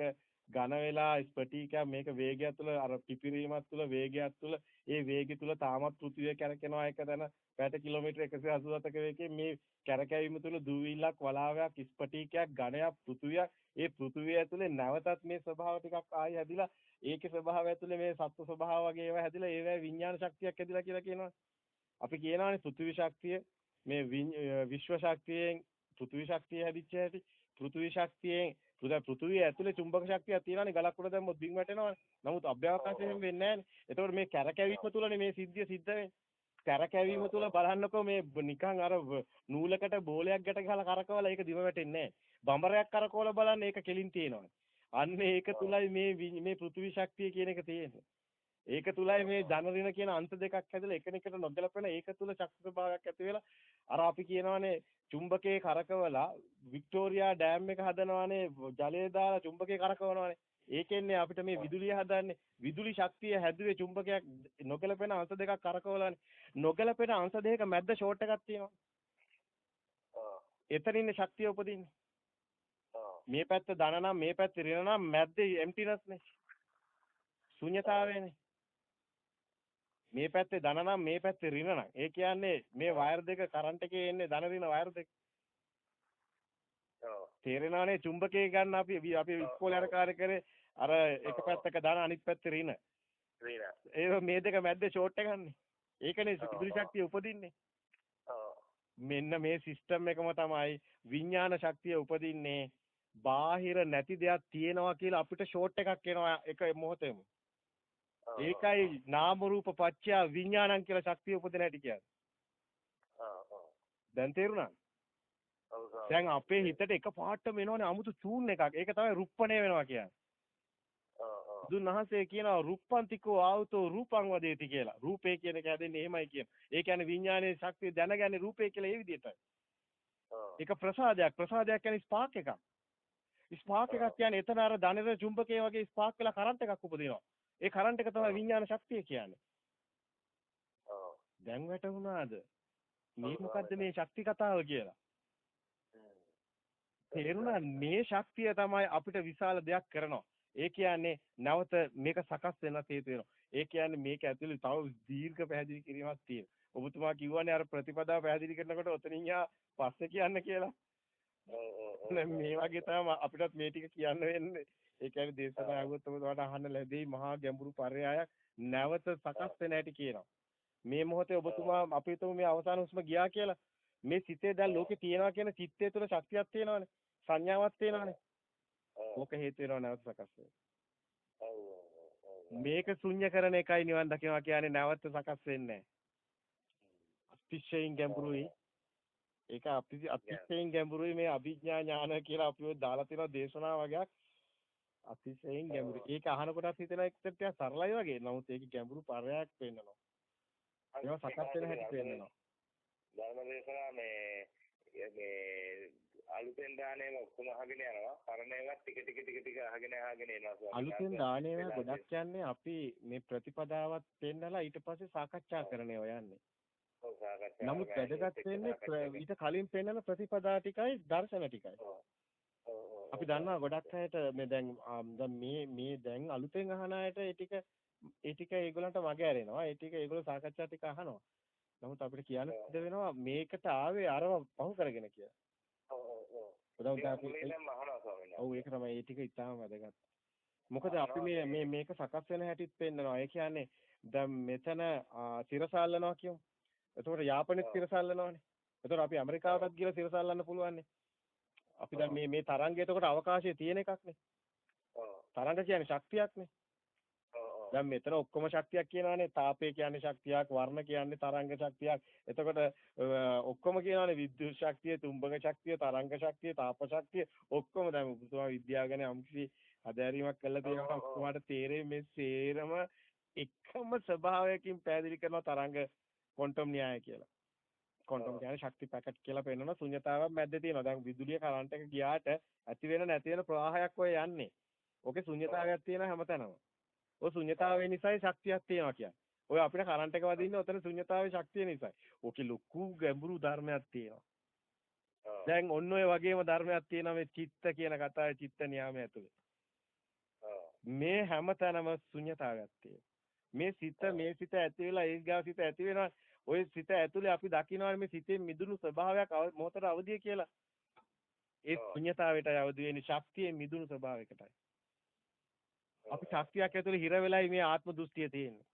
ඝන වෙලා ස්පටිකයක් මේක වේගයක් තුළ අර පිපිරීමක් තුළ වේගයක් තුළ ඒ වේගය තුළ තාමත් පෘථිවිය කැරකෙනවා එක තැන. පැයට කිලෝමීටර් 187ක වේගයෙන් මේ කැරකැවීම තුළ දූවිල්ලක් වලාවයක් ස්පටිකයක් ඝනයක් පෘථිවියක් ඒ පෘථිවිය ඇතුලේ නැවතත් මේ ස්වභාව ටිකක් ආයි හැදිලා ඒකේ ස්වභාවය ඇතුලේ මේ සත්ව ස්වභාව වගේ ඒවා හැදිලා ඒවැ විඥාන ශක්තියක් හැදිලා කියලා කියනවා. අපි කියනවානේ පෘථිවි ශක්තිය. මේ විශ්ව ශක්තියෙන් පෘථිවි ශක්තිය හැදිච්ච හැටි. පෘථිවි ශක්තියෙන් පෘථිවිය ඇතුලේ චුම්බක ශක්තියක් තියෙනවානේ ගලක් උඩ දැම්මොත් බිම් වැටෙනවානේ. නමුත් අභ්‍යවකාශයෙන් වෙන්නේ නැහැනේ. ඒතකොට මේ කැරකැවීම තුළනේ මේ සිද්ධිය සිද්ධ වෙන්නේ. කැරකැවීම තුළ බලන්නකෝ මේ නිකන් අර නූලකට බෝලයක් ගැට ගහලා කරකවලා ඒක දිව වැටෙන්නේ නැහැ. බඹරයක් කරකවලා බලන්න ඒක කෙලින් තියෙනවා. අන්න ඒක තුලයි මේ මේ පෘථිවි ශක්තිය කියන එක තියෙන්නේ. ඒක තුලයි මේ ධන ඍණ කියන අන්ත දෙකක් හැදලා එකිනෙකට නොගැලපෙන ඒක තුල ශක්ති ස්වභාවයක් ඇති වෙලා අර අපි කියනවානේ චුම්බකයේ කරකවලා වික්ටෝරියා ඩෑම් එක හදනවානේ ජලය දාලා චුම්බකයේ කරකවනවානේ. ඒකෙන්නේ අපිට මේ විදුලිය හදන්නේ විදුලි ශක්තිය හැදුවේ චුම්බකයක් නොගැලපෙන අංශ දෙකක් කරකවලානේ. නොගැලපෙන අංශ දෙකක මැද්ද ෂෝට් එකක් තියෙනවා. එතනින්නේ ශක්තිය උපදින්නේ. මේ පැත්ත ධන නම් මේ පැත්ත ඍණ නම් මැද්දේ එම්ටිනස් නේ. ශුන්‍යතාවයනේ. මේ පැත්තේ ධන නම් මේ පැත්තේ ඍණ නම්. ඒ කියන්නේ මේ වයර් දෙක කරන්ට් එකේ එන්නේ ධන ඍණ වයර් දෙක. ඔව්. තේරෙනවනේ චුම්බකයේ ගන්න අපි අපි ඉස්කෝලේ අර කාර්ය කරේ අර එක පැත්තක ධන අනිත් පැත්තේ ඍණ. ඍණ. ඒ මේ දෙක මැද්දේ ෂෝට් එකන්නේ. ඒකනේ විදුලි ශක්තිය උපදින්නේ. මෙන්න මේ සිස්ටම් එකම තමයි විඥාන ශක්තිය උපදින්නේ බාහිර නැති දෙයක් තියෙනවා කියලා අපිට ෂෝට් එකක් එනවා එක මොහොතේම. ඒකයි නාම රූප පත්‍ය විඥානං කියලා ශක්තිය උපදින හැටි කියන්නේ. දැන් තේරුණා? දැන් අපේ හිතට එක පාටම එනවනේ 아무තු චූන් එකක්. ඒක තමයි රුප්පණය වෙනවා කියන්නේ. දුන්නහසේ කියනවා රුප්පන්තිකෝ ආවතෝ රූපං වදේති කියලා. රූපේ කියන එක හැදෙන්නේ එහෙමයි කියන. ඒ කියන්නේ විඥානයේ ශක්තිය දැනගන්නේ රූපේ කියලා ඒ විදිහටයි. ඒක ප්‍රසාදයක්. ප්‍රසාදයක් කියන්නේ ස්පාක් එකක්. ස්පාක් එකක් කියන්නේ එතන අර ධනෙර චුම්බකයේ වගේ ස්පාක් වෙලා කරන්ට් එකක් උපදිනවා. ඒ කරන්ට් එක තමයි විඥාන ශක්තිය කියන්නේ. දැන් වැටුණාද? මේ මොකද්ද මේ ශක්ති කතාව කියලා? තේරුණා මේ ශක්තිය තමයි අපිට විශාල දෙයක් කරනවා. ඒ කියන්නේ නැවත මේක සකස් වෙන හේතු වෙනවා. ඒ කියන්නේ මේක ඇතුලේ තව දීර්ඝ පැහැදිලි කිරීමක් තියෙනවා. ඔබතුමා කිව්වනේ අර ප්‍රතිපදාව පැහැදිලි කරනකොට ඔතනින් යා පස්සේ කියන්න කියලා. මේ වගේ තමයි අපිටත් මේ ටික කියන්න වෙන්නේ. ඒ කියන්නේ දේශනා ආවොත් ඔබට අහන්න ලැබෙයි මහා ගැඹුරු පරයයක් නැවත සකස් වෙන හැටි කියනවා. මේ මොහොතේ ඔබතුමා අපි හිතමු මේ අවසාන හුස්ම ගියා කියලා. මේ සිතේ දැන් ලෝකේ තියනවා කියන චිත්තය තුළ ශක්තියක් තියෙනවානේ. සංඥාවක් තියෙනවානේ. ඕක හේතු වෙනව නැවත සකස් මේක ශුන්‍ය කරන එකයි නිවන් දකිනවා කියන්නේ නැවත සකස් වෙන්නේ නැහැ. අතිශයින් ගැඹුරුයි. ඒක අතිශයින් ගැඹුරුයි මේ අභිඥා ඥාන කියලා අපිව දාලා තියෙන දේශනා වගේක් අතිශයින් ගැඹුරුයි. ඒක අහනකොටත් හිතෙන එකට ටිකක් සරලයි වගේ. නමුත් ඒක ගැඹුරු පරයක් වෙන්නනවා. ඒවා සකස් වෙන හැටි පේන්නනවා. ධර්ම දේශනා මේ මේ අලුතෙන් දානේම ඔක්කොම අහගෙන යනවා. පරණ ඒවා ටික ටික ටික ටික අහගෙන අහගෙන එනවා. අලුතෙන් දානේම ගොඩක් කියන්නේ අපි මේ ප්‍රතිපදාවත් පෙන්නලා ඊට පස්සේ සාකච්ඡා කරන ඒවා යන්නේ. නමුත් වැදගත් වෙන්නේ ඊට කලින් පෙන්නන ප්‍රතිපදා ටිකයි දර්ශන ටිකයි. අපි දන්නවා ගොඩක් අයට මේ දැන් දැන් මේ මේ දැන් අලුතෙන් අහන අයට ඒ ටික ඒ ටික ඒගොල්ලන්ට මග ඇරෙනවා. ඒ ටික ඒගොල්ලෝ සාකච්ඡා ටික අහනවා. නමුත් අපිට කියන්න සිද්ධ වෙනවා මේකට ආවේ අරව පහු කරගෙන කියලා. ඔව් ඒක තමයි ඒ ටික ඉතාම වැදගත්. මොකද අපි මේ මේ මේක සකස් වෙන හැටිත් පෙන්නනවා. ඒ කියන්නේ දැන් මෙතන සිරසල්ලනවා කියමු. එතකොට යාපනයේ සිරසල්ලනවානේ. එතකොට අපි ඇමරිකාවටත් ගිහලා සිරසල්ලන්න පුළුවන්නේ. අපි දැන් මේ මේ තරංගය එතකොට අවකාශයේ තියෙන එකක්නේ. තරංග කියන්නේ ශක්තියක්නේ. දැන් මෙතන ඔක්කොම ශක්තියක් කියනවානේ. තාපය කියන්නේ ශක්තියක් වර්ණ කියන්නේ තරංග ශක්තියක්. එතකොට ඔක්කොම කියනවානේ. විද්‍යුත් ශක්තිය තුම්බක ශක්තිය තරංග ශක්තිය තාප ශක්තිය. ඔක්කොම දැන් ඔබතුමා විද්‍යාව ගැන අමුසි හදාරීමක් කළා තියෙනවා. ඔක්කොමට තේරෙන්නේ මේ සේරම එකම ස්වභාවයකින් පැහැදිලි කරන තරංග ක්වොන්ටම් න්‍යාය කියලා. ක්වොන්ටම් කියන්නේ ශක්ති පැකට් කියලා පෙන්වන ශුන්‍යතාවක් මැද්දේ තියෙනවා. දැන් විදුලිය කරන්ට් එක ගියාට ඇති වෙන නැති වෙන ප්‍රවාහයක් ඔය යන්නේ. ඕකේ ශුන්‍යතාවයක් තියෙන හැමතැනම. ඔය ශුන්‍යතාවය නිසායි ශක්තියක් තියෙනවා කියන්නේ. ඔය අපිට කරන්ට් එක වදින්නේ ඔතන ශුන්‍යතාවයේ ශක්තිය නිසායි. ඕකේ ලොකු ගැඹුරු ධර්මයක් තියෙනවා. දැන් ඔන්න ඔය වගේම ධර්මයක් තියෙනවා මේ චිත්ත කියන කතාවේ චිත්ත නියාමය ඇතුලේ. මේ හැමතැනම ශුන්‍යතාවයක් තියෙනවා. මේ සිත මේ සිත ඇති වෙලා ඒ ගාව සිත ඇති වෙනවා. ওই සිත ඇතුලේ අපි දකින්නවානේ මේ සිතේ මිදුණු ස්වභාවයක් මොහතර අවදිය කියලා. ඒ ශුන්‍යතාවයටයි අවදි වෙන්නේ ශක්තියේ මිදුණු ස්වභාවයකටයි. අපි ශක්තියක් ඇතුලේ හිර වෙලයි මේ ආත්ම දෘෂ්ටිය තියෙන්නේ.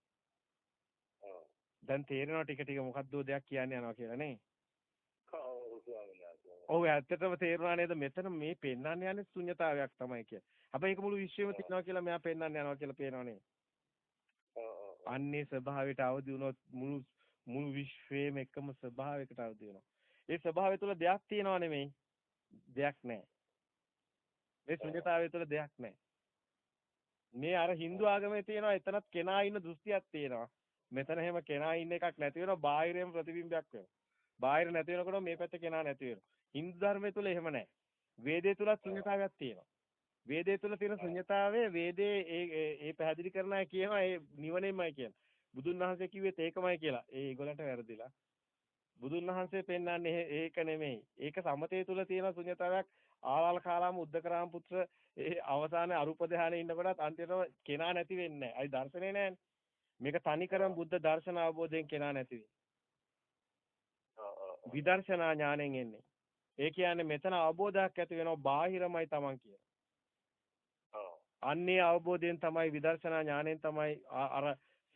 දැන් තේරෙනවා ටික ටික මොකද්ද දෙයක් කියන්නේ යනවා කියලා නේ. ඔව් ඇත්තටම තේරුණා නේද මෙතන මේ පෙන්වන්න යන්නේ ශුන්‍යතාවයක් තමයි කියන්නේ. හැබැයි ඒක මුළු විශ්වෙම තියෙනවා කියලා මෙයා පෙන්වන්න යනවා කියලා පේනවනේ. අන්නේ ස්වභාවයට අවදි වුණොත් මුළු මුළු විශ්වයේම එකම ස්වභාවයකට අවදි වෙනවා. ඒ ස්වභාවය තුළ දෙයක් තියෙනව නෙමෙයි. දෙයක් නැහැ. මේ ශුන්‍යතාවය තුළ දෙයක් නැහැ. මේ අර Hindu ආගමේ තියෙනවා එතනත් කෙනා ඉන්න දෘෂ්ටියක් තියෙනවා. මෙතන එහෙම කෙනා ඉන්න එකක් නැති වෙනවා බාහිරේම ප්‍රතිබිම්බයක් වෙනවා. බාහිර නැති වෙනකොට මේ පැත්තේ කෙනා නැති වෙනවා. Hindu ධර්මයේ තුල එහෙම නැහැ. වේදේ තුලත් ශුන්‍යතාවයක් තියෙනවා. වේදේ තුල තියෙන ශුන්‍යතාවය වේදේ ඒ ඒ පැහැදිලි කරන අය කියනවා ඒ නිවනෙමයි කියන. බුදුන් වහන්සේ කිව්වෙත් ඒකමයි කියලා. ඒ ඒගොල්ලන්ට වැරදිලා. බුදුන් වහන්සේ පෙන්වන්නේ ඒක නෙමෙයි. ඒක සමතේ තුල තියෙන ශුන්‍යතාවයක් ආවාල කාලාම උද්දකරාම පුත්‍ර ඒ අවසානයේ අරුප ධානයේ ඉන්නකොටත් අන්තිමටම කෙනා නැති වෙන්නේ නැහැ. අයි දර්ශනේ නැහැනේ. මේක තනිකරම බුද්ධ දර්ශන අවබෝධයෙන් කෙනා නැති වෙන්නේ. විදර්ශනා ඥාණයෙන් එන්නේ. ඒ කියන්නේ මෙතන අවබෝධයක් ඇති වෙනවා බාහිරමයි Taman කියන. අන්නේ අවබෝධයෙන් තමයි විදර්ශනා ඥාණයෙන් තමයි අර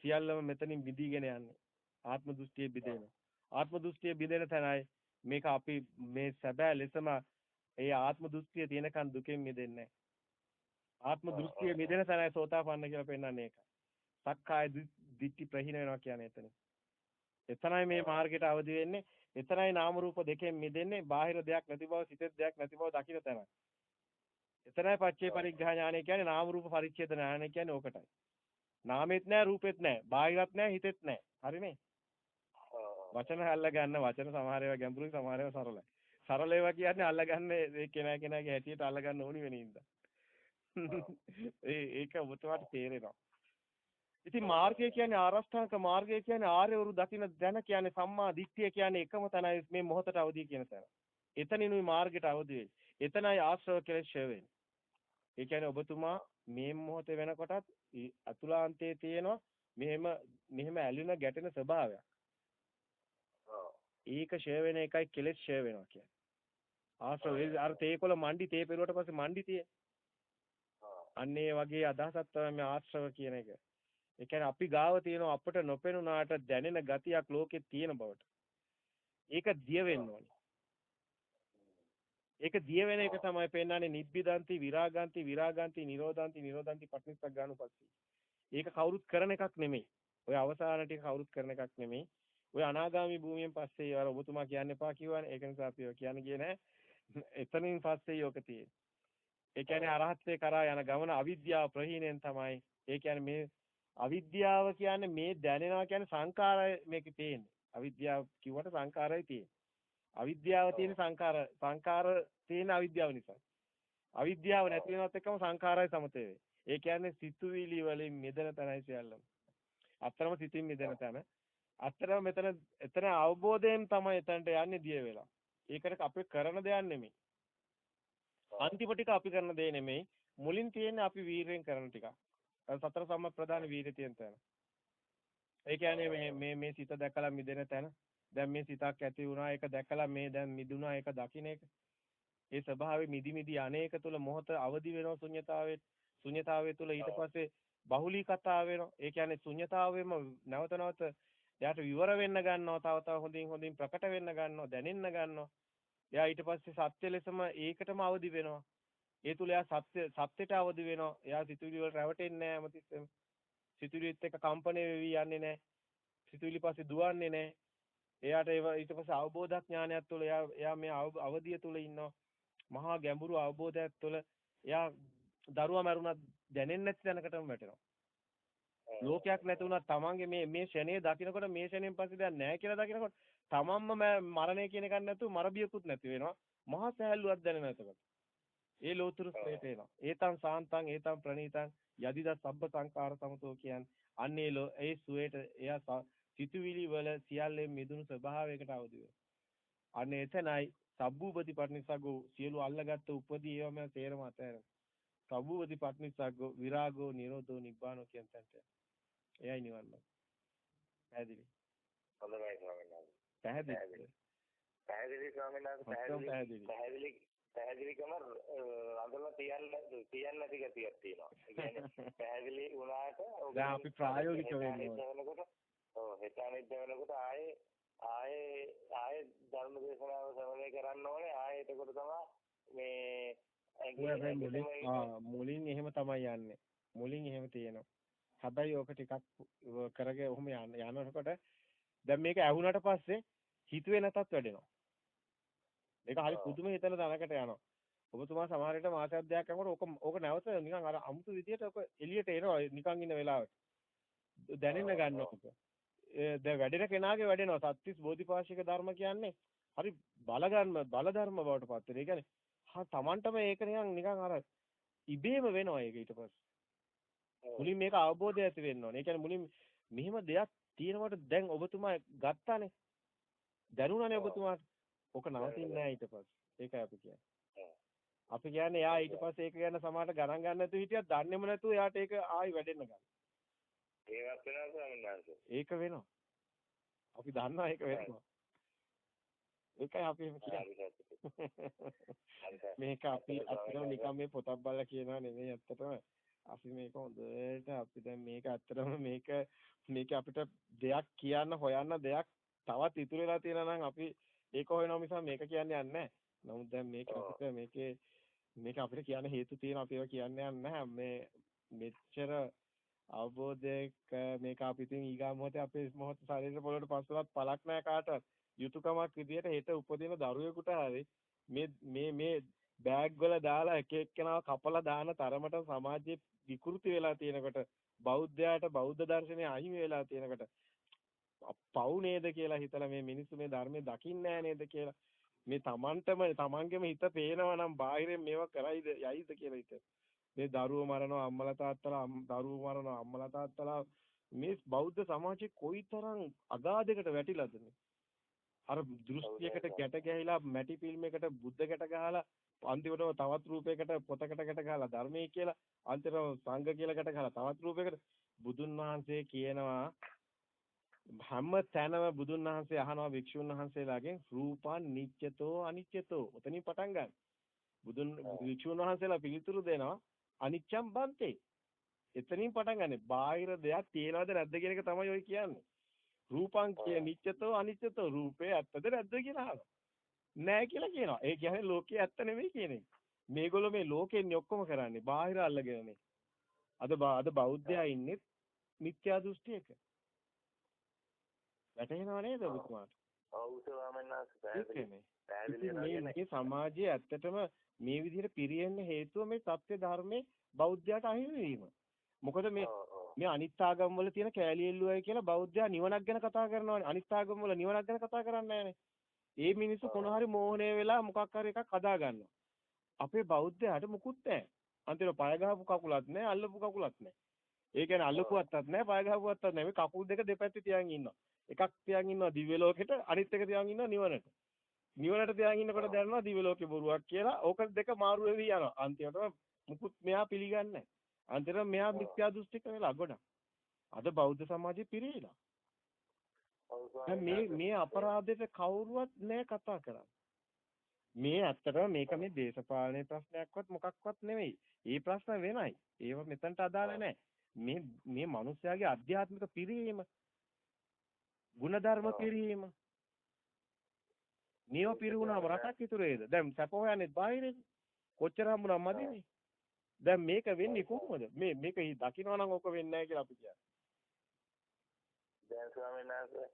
සියල්ලම මෙතනින් විදීගෙන යන්නේ. ආත්ම දෘෂ්ටියේ බිදෙන. ආත්ම දෘෂ්ටියේ බිදෙන තැනයි මේක අපි මේ සැබෑ ලෙසම ඒ ආත්ම දෘෂ්ටිය තියෙනකන් දුකෙන් මිදෙන්නේ ආත්ම දෘෂ්ටිය මිදෙන තැනයි සෝතාපන්න කියලා පෙන්වන්නේ ඒකයි. සක්කාය දිට්ඨි ප්‍රහීන වෙනවා කියන්නේ එතන. එතනයි මේ මාර්ගයට අවදි වෙන්නේ. එතනයි නාම රූප දෙකෙන් මිදෙන්නේ. බාහිර දෙයක් නැති බව, සිතෙත් දෙයක් නැති බව දකින්න තැනයි. එතනයි පච්චේ පරිග්‍රහ ඥානය කියන්නේ නාම රූප පරිච්ඡේද ඥානය කියන්නේ ඕකටයි. නාමෙත් නැහැ, රූපෙත් නැහැ, බාහිරත් නැහැ, හිතෙත් නැහැ. හරිනේ? වචන අල්ල ගන්න වචන සමහර ඒවා ගැඹුරුයි සමහර ඒවා සරලයි. සරල ඒවා කියන්නේ අල්ල ගන්න ඒ කෙනා කෙනාගේ හැටියට අල්ල ගන්න ඕනි වෙන ඉඳ. ඒ ඒක ඔබතුමාට තේරෙනවා. ඉතින් මාර්ගය කියන්නේ ආරෂ්ඨාංග මාර්ගය කියන්නේ ආර්යවරු දකින්න දැන කියන්නේ සම්මා දිට්ඨිය කියන්නේ එකම තැනයි මේ මොහොතට අවදි කියන තැන. එතනිනුයි මාර්ගයට අවදි. එතනයි ආශ්‍රව කෙලෙස් ඡය වෙන්නේ. ඒ කියන්නේ ඔබතුමා මේ මොහොතේ වෙනකොටත් අතුලාන්තයේ තියෙනවා මෙහෙම මෙහෙම ඇලෙන ගැටෙන ස්වභාවයක්. ඒක ඡය වෙන එකයි කෙලෙස් ඡය වෙනවා කියන්නේ. ආශ්‍රව අර තේකොළ මණ්ඩි තේ පෙරුවට පස්සේ මණ්ඩි තියේ. අන්න ඒ වගේ අදහසක් තමයි මේ ආශ්‍රව කියන එක. ඒ කියන්නේ අපි ගාව තියෙන අපට නොපෙනුනාට දැනෙන ගතියක් ලෝකෙ තියෙන බවට. ඒක දිය වෙන්න ඕනේ. ඒක දිය වෙන එක තමයි පෙන්වන්නේ නිබ්බිදන්ති විරාගන්ති විරාගන්ති නිරෝධන්ති නිරෝධන්ති පටිච්චසමුප්පාදනුපස්සී. ඒක කවුරුත් කරන එකක් නෙමෙයි. ඔය අවසාන ටික කවුරුත් කරන එකක් නෙමෙයි. ඔය අනාගාමි භූමියෙන් පස්සේ අර ඔබතුමා කියන්න එපා කිව්වනේ. ඒක නිසා අපි කියන්නේ ගියේ නැහැ. එතනින් පස්සේ යෝක තියෙන්නේ. ඒ කියන්නේ අරහත්ත්වේ කරා යන ගමන අවිද්‍යාව ප්‍රහීණයෙන් තමයි. ඒ කියන්නේ මේ අවිද්‍යාව කියන්නේ මේ දැනෙනවා කියන්නේ සංකාරය මේකේ තියෙන්නේ. අවිද්‍යාව කිව්වට සංකාරයයි තියෙන්නේ. අවිද්‍යාව තියෙන සංකාර සංකාර තියෙන අවිද්‍යාව නිසා. අවිද්‍යාව නැති වෙනවත් එක්කම සංකාරය සමතේ වේ. ඒ කියන්නේ සිතුවිලි වලින් මිදෙන තැනයි සියල්ලම. අත්‍තරම සිතින් මිදෙන තැන. අත්‍තරම මෙතන එතන අවබෝධයෙන් තමයි එතනට යන්නේ දිය වෙලා. ඒකට අපි කරන දෙයක් නෙමෙයි. අන්තිම ටික අපි කරන දේ නෙමෙයි. මුලින් තියෙන්නේ අපි වීරයෙන් කරන ටික. සතර සම්ම ප්‍රධාන වීරිය තියෙන තැන. ඒ කියන්නේ මේ මේ මේ සිත දැකලා මිදෙන තැන. දැන් මේ සිතක් ඇති වුණා ඒක දැකලා මේ දැන් මිදුණා ඒක දකින්න එක. ඒ ස්වභාවයේ මිදි මිදි අනේක තුල මොහත අවදි වෙනවා ශුන්්‍යතාවයේ ශුන්්‍යතාවයේ තුල ඊට පස්සේ බහුලී කතාව වෙනවා. ඒ කියන්නේ ශුන්්‍යතාවෙම නැවත නැවත එයාට විවර වෙන්න ගන්නවා. තව තව හොඳින් හොඳින් ප්‍රකට වෙන්න ගන්නවා. දැනෙන්න ගන්නවා. එයා ඊට පස්සේ සත්‍ය ලෙසම ඒකටම අවදි වෙනවා. ඒ තුල එයා සත්‍ය සත්‍යයට අවදි වෙනවා. එයා සිතුවිලි වල රැවටෙන්නේ නැහැ හැමතිස්සෙම. සිතුවිලිත් එක්ක කම්පණය වෙවි යන්නේ නැහැ. සිතුවිලි පස්සේ දුවන්නේ නැහැ. එයාට ඒව ඊට පස්සේ අවබෝධඥානයක් තුළ එයා එයා මේ අවදිය තුළ ඉන්නවා. මහා ගැඹුරු අවබෝධයක් තුළ එයා දරුවා මරුණත් දැනෙන්නේ නැති තැනකටම වැටෙනවා. ලෝකයක් නැති වුණා තමන්ගේ මේ මේ ෂණේ දකින්නකොට මේ ෂණයෙන් පස්සේ දැන් නැහැ කියලා දකින්නකොට තමන්ම මරණය කියන එකක් නැතුව මරබියකුත් නැති වෙනවා. මහා සහැල්ලුවක් දැනෙනවා එතකොට. ඒ ලෝතුරු ස්ථේට එනවා. ඒතං සාන්තං ඒතං ප්‍රණීතං යදිද සබ්බ සංකාර සමතෝ කියන්නේ අන්නේ ඒ සුවේට එයා සිතුවිලි වල සියල්ලෙන් මිදුණු ස්වභාවයකට අවදි. අන්නේ එතනයි සබ්බූපති පටිනිසග්ගෝ සියලු අල්ලගත්තු උපදී ඒවම තේරම අතහැරෙන. සබ්බවති පට්නිසග්ගෝ විරාගෝ නිරෝධෝ නිබ්බානෝ කියන තැනට. එයයි නිවන් මාර්ගය. පැහැදිලි. හොඳයි ස්වාමීන් වහන්සේ. පැහැදිලි. පැහැදිලි ස්වාමීන් වහන්සේ පැහැදිලි පැහැදිලි. පැහැදිලි පැහැදිලිකම අඳලා තියන්න තියන්න නැති ගතියක් තියෙනවා. ඒ කියන්නේ පැහැදිලි වුණාට දැන් අපි ප්‍රායෝගික වෙන්න ඔව් හෙට අනිද්ද වෙනකොට ආයේ ආයේ ආයේ ධර්ම දේශනාව ශ්‍රවණය කරන්න ඕනේ. ආයේ එතකොට තමයි මේ මුලින් මුලින් එහෙම තමයි යන්නේ. මුලින් එහෙම තියෙනවා. හැබැයි ඕක ටිකක් කරගෙන ඔහොම යන යනකොට දැන් මේක ඇහුණට පස්සේ හිතුවේ නැතත් වැඩෙනවා. මේක හරි පුදුම හිතන තැනකට යනවා. ඔබතුමා සමහර විට මාසයක් දෙකක් යනකොට ඕක ඕක නැවත නිකන් අර අමුතු විදියට ඕක එළියට එනවා නිකන් ඉන්න වෙලාවට. දැනෙන්න ගන්නවා දැන් වැඩෙන කෙනාගේ වැඩෙනවා. සත්‍තිස් බෝධිපාශික ධර්ම කියන්නේ හරි බලගන්න බල ධර්ම බවට පත් වෙන. ඒ කියන්නේ හා Tamanටම ඒක නිකන් නිකන් අර ඉබේම වෙනවා ඒක ඊට පස්සේ. මුලින් මේක අවබෝධය ඇති වෙන්න ඕනේ. ඒ කියන්නේ මුලින් මෙහිම දෙයක් තියෙනකොට දැන් ඔබතුමා ගත්තානේ. දැනුණානේ ඔබතුමාට. ඕක නවතින්නේ නැහැ ඊට පස්සේ. ඒකයි අපි කියන්නේ. අපි කියන්නේ එයා ඊට පස්සේ ඒක ගැන සමහරට ගණන් ගන්න නැතුව හිටියත් දන්නේම නැතුව එයාට ඒක ආයි වැඩෙන්න ගන්නවා. ඒවත් වෙනවා ස්වාමීන් වහන්සේ. ඒක වෙනවා. අපි දන්නවා ඒක වෙනවා. ඒකයි අපි එහෙම කියන්නේ. මේක අපි අත්‍තරම නිකන් මේ පොතක් බලලා කියනවා නෙමෙයි ඇත්තටම. අපි මේක හොඳට අපි දැන් මේක ඇත්තටම මේක මේක අපිට දෙයක් කියන්න හොයන්න දෙයක් තවත් ඉතුරු වෙලා තියෙනවා නම් අපි ඒක හොයනවා මිස මේක කියන්නේ නැහැ. නමුත් දැන් මේක අපිට මේකේ මේක අපිට කියන්න හේතු තියෙනවා අපි ඒවා කියන්නේ නැහැ. මේ මෙච්චර අවබෝධයක මේක අපි ඉතින් ඊගා මොහොතේ අපේ මොහොත ශරීර පොළොවට පස්සවත් පළක් නැහැ කාටවත්. යුතුයකමක් විදියට හෙට උපදින දරුවෙකුට හරි මේ මේ මේ බෑග් වල දාලා එක එක්කෙනාව කපලා දාන තරමට සමාජයේ විකෘති වෙලා තියෙනකොට බෞද්ධයාට බෞද්ධ දර්ශනය අහිමි වෙලා තියෙනකොට පව් නේද කියලා හිතලා මේ මිනිස්සු මේ ධර්මයේ දකින්නේ නේද කියලා මේ Tamanටම Tamanගෙම හිත පේනවා නම් බාහිරෙන් මේවා කරයිද යයිද කියලා හිත. මේ දරුවෝ මරනවා අම්මලා තාත්තලා දරුවෝ මරනවා අම්මලා තාත්තලා මේ බෞද්ධ සමාජයේ කොයිතරම් අගාධයකට වැටිලාද මේ. අර දෘෂ්ටියකට ගැට ගැහිලා මැටි ෆිල්ම් එකට බුද්ධ ගැට ගහලා අන්තිමටම තවත් රූපයකට පොතකට ගැට ගහලා ධර්මයේ කියලා අන්තිමට සංඝ කියලා ගැට ගහලා තවත් රූපයකට බුදුන් වහන්සේ කියනවා හැම තැනම බුදුන් වහන්සේ අහනවා භික්ෂුන් වහන්සේලාගෙන් රූපං නිච්චතෝ අනිච්චතෝ උතනින් පටන් ගන්න. බුදුන් භික්ෂුන් වහන්සේලා පිළිතුරු දෙනවා අනිච්චම් බන්තේ. එතනින් පටන් ගන්න. බාහිර දෙයක් තියනවද නැද්ද කියන එක තමයි ඔය කියන්නේ. රූපං කිය නිච්චතෝ අනිච්චතෝ රූපේ ඇත්තද නැද්ද කියලා අහනවා. නෑ කියලා කියනවා. ඒ කියන්නේ ලෝකේ ඇත්ත නෙමෙයි කියන එක. මේගොල්ලෝ මේ ලෝකෙන්නේ ඔක්කොම කරන්නේ බාහිර අල්ලගෙනනේ. අද අද බෞද්ධයා ඉන්නේ මිත්‍යා දෘෂ්ටියක. වැටහෙනව නේද ඔබතුමාට? ඔව් ස්වාමීන් සමාජයේ ඇත්තටම මේ විදිහට පිරියෙන්න හේතුව මේ සත්‍ය ධර්මයේ බෞද්ධයාට අහිමි වීම. මොකද මේ මේ අනිත් ආගම් වල තියෙන කෑලියෙල්ලුවයි කියලා බෞද්ධයා නිවනක් ගැන කතා කරනවානේ. අනිත් ආගම් වල නිවනක් ගැන කතා කරන්නේ ඒ මිනිස්සු කොන හරි මෝහණය වෙලා මොකක් හරි එකක් හදා ගන්නවා. අපේ බෞද්ධයාට මුකුත් නැහැ. අන්තිමට පය ගහපු කකුලක් නැහැ, අල්ලපු කකුලක් නැහැ. ඒ කියන්නේ අල්ලපුවත්තක් නැහැ, පය ගහපුවත්තක් නැහැ. මේ කකුල් දෙක දෙපැත්තේ තියන් ඉන්නවා. එකක් තියන් ඉන්නවා දිව්‍ය ලෝකෙට අනිත් එක තියන් ඉන්නවා නිවනට. නිවනට තියන් ඉන්නකොට දැනනවා දිව්‍ය ලෝකේ බොරුවක් කියලා. ඕක දෙක මාරු වෙවි යනවා. අන්තිමට මුකුත් මෙයා පිළිගන්නේ නැහැ. අන්තිමට මෙයා මිත්‍යා දෘෂ්ටික වෙලා ගොඩක්. අද බෞද්ධ සමාජය පිරීලා. මේ මේ අපරාධයට කවුරුවත් නෑ කතා කරන්නේ. මේ ඇත්තටම මේක මේ දේශපාලනයේ ප්‍රශ්නයක්වත් මොකක්වත් නෙමෙයි. ඒ ප්‍රශ්න වෙනයි. ඒව මෙතනට අදාළ නැහැ. මේ මේ මිනිස්යාගේ අධ්‍යාත්මික පිරීම ಗುಣධර්ම පිරීම. නියෝ පිරුණාම රටක් ඉතුරු වේද දැන් සැප හොයන්නේ බාහිරේ කොච්චර හම්බුනම මදිනේ? දැන් මේක වෙන්නේ කොහොමද? මේ මේක දකින්න නම් ඔක වෙන්නේ නැහැ කියලා අපි කියන්නේ. දැන් ස්වාමීන් වහන්සේ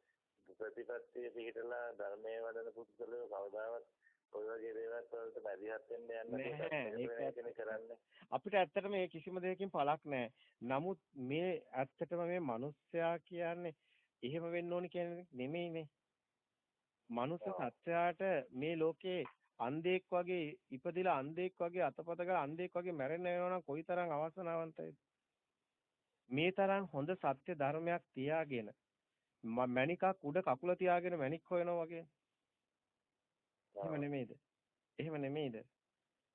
ප්‍රතිපත්තිය පිළිතලා ධර්මයේ වඩන පුදුකලෝ කවදාවත් ඔය වගේ දේවල් වලට බැදිහත් වෙන්න යන්න කරන්නේ. අපිට ඇත්තටම මේ කිසිම දෙයකින් පළක් නැහැ. නමුත් මේ ඇත්තටම මේ මිනිස්සයා කියන්නේ එහෙම වෙන්න ඕනි කියන්නේ නෙමෙයිනේ. මනුස්ස සත්‍යයට මේ ලෝකේ අන්ධෙක් වගේ ඉපදිලා අන්ධෙක් වගේ අතපත ගාලා අන්ධෙක් වගේ මැරෙන්න වෙනවා නම් කොයිතරම් අවසනාවන්තයිද? මේ තරම් හොඳ සත්‍ය ධර්මයක් තියාගෙන මණිකක් උඩ කකුල තියාගෙන මණික් හොයනවා වගේ. එහෙම නෙමෙයිද? එහෙම නෙමෙයිද?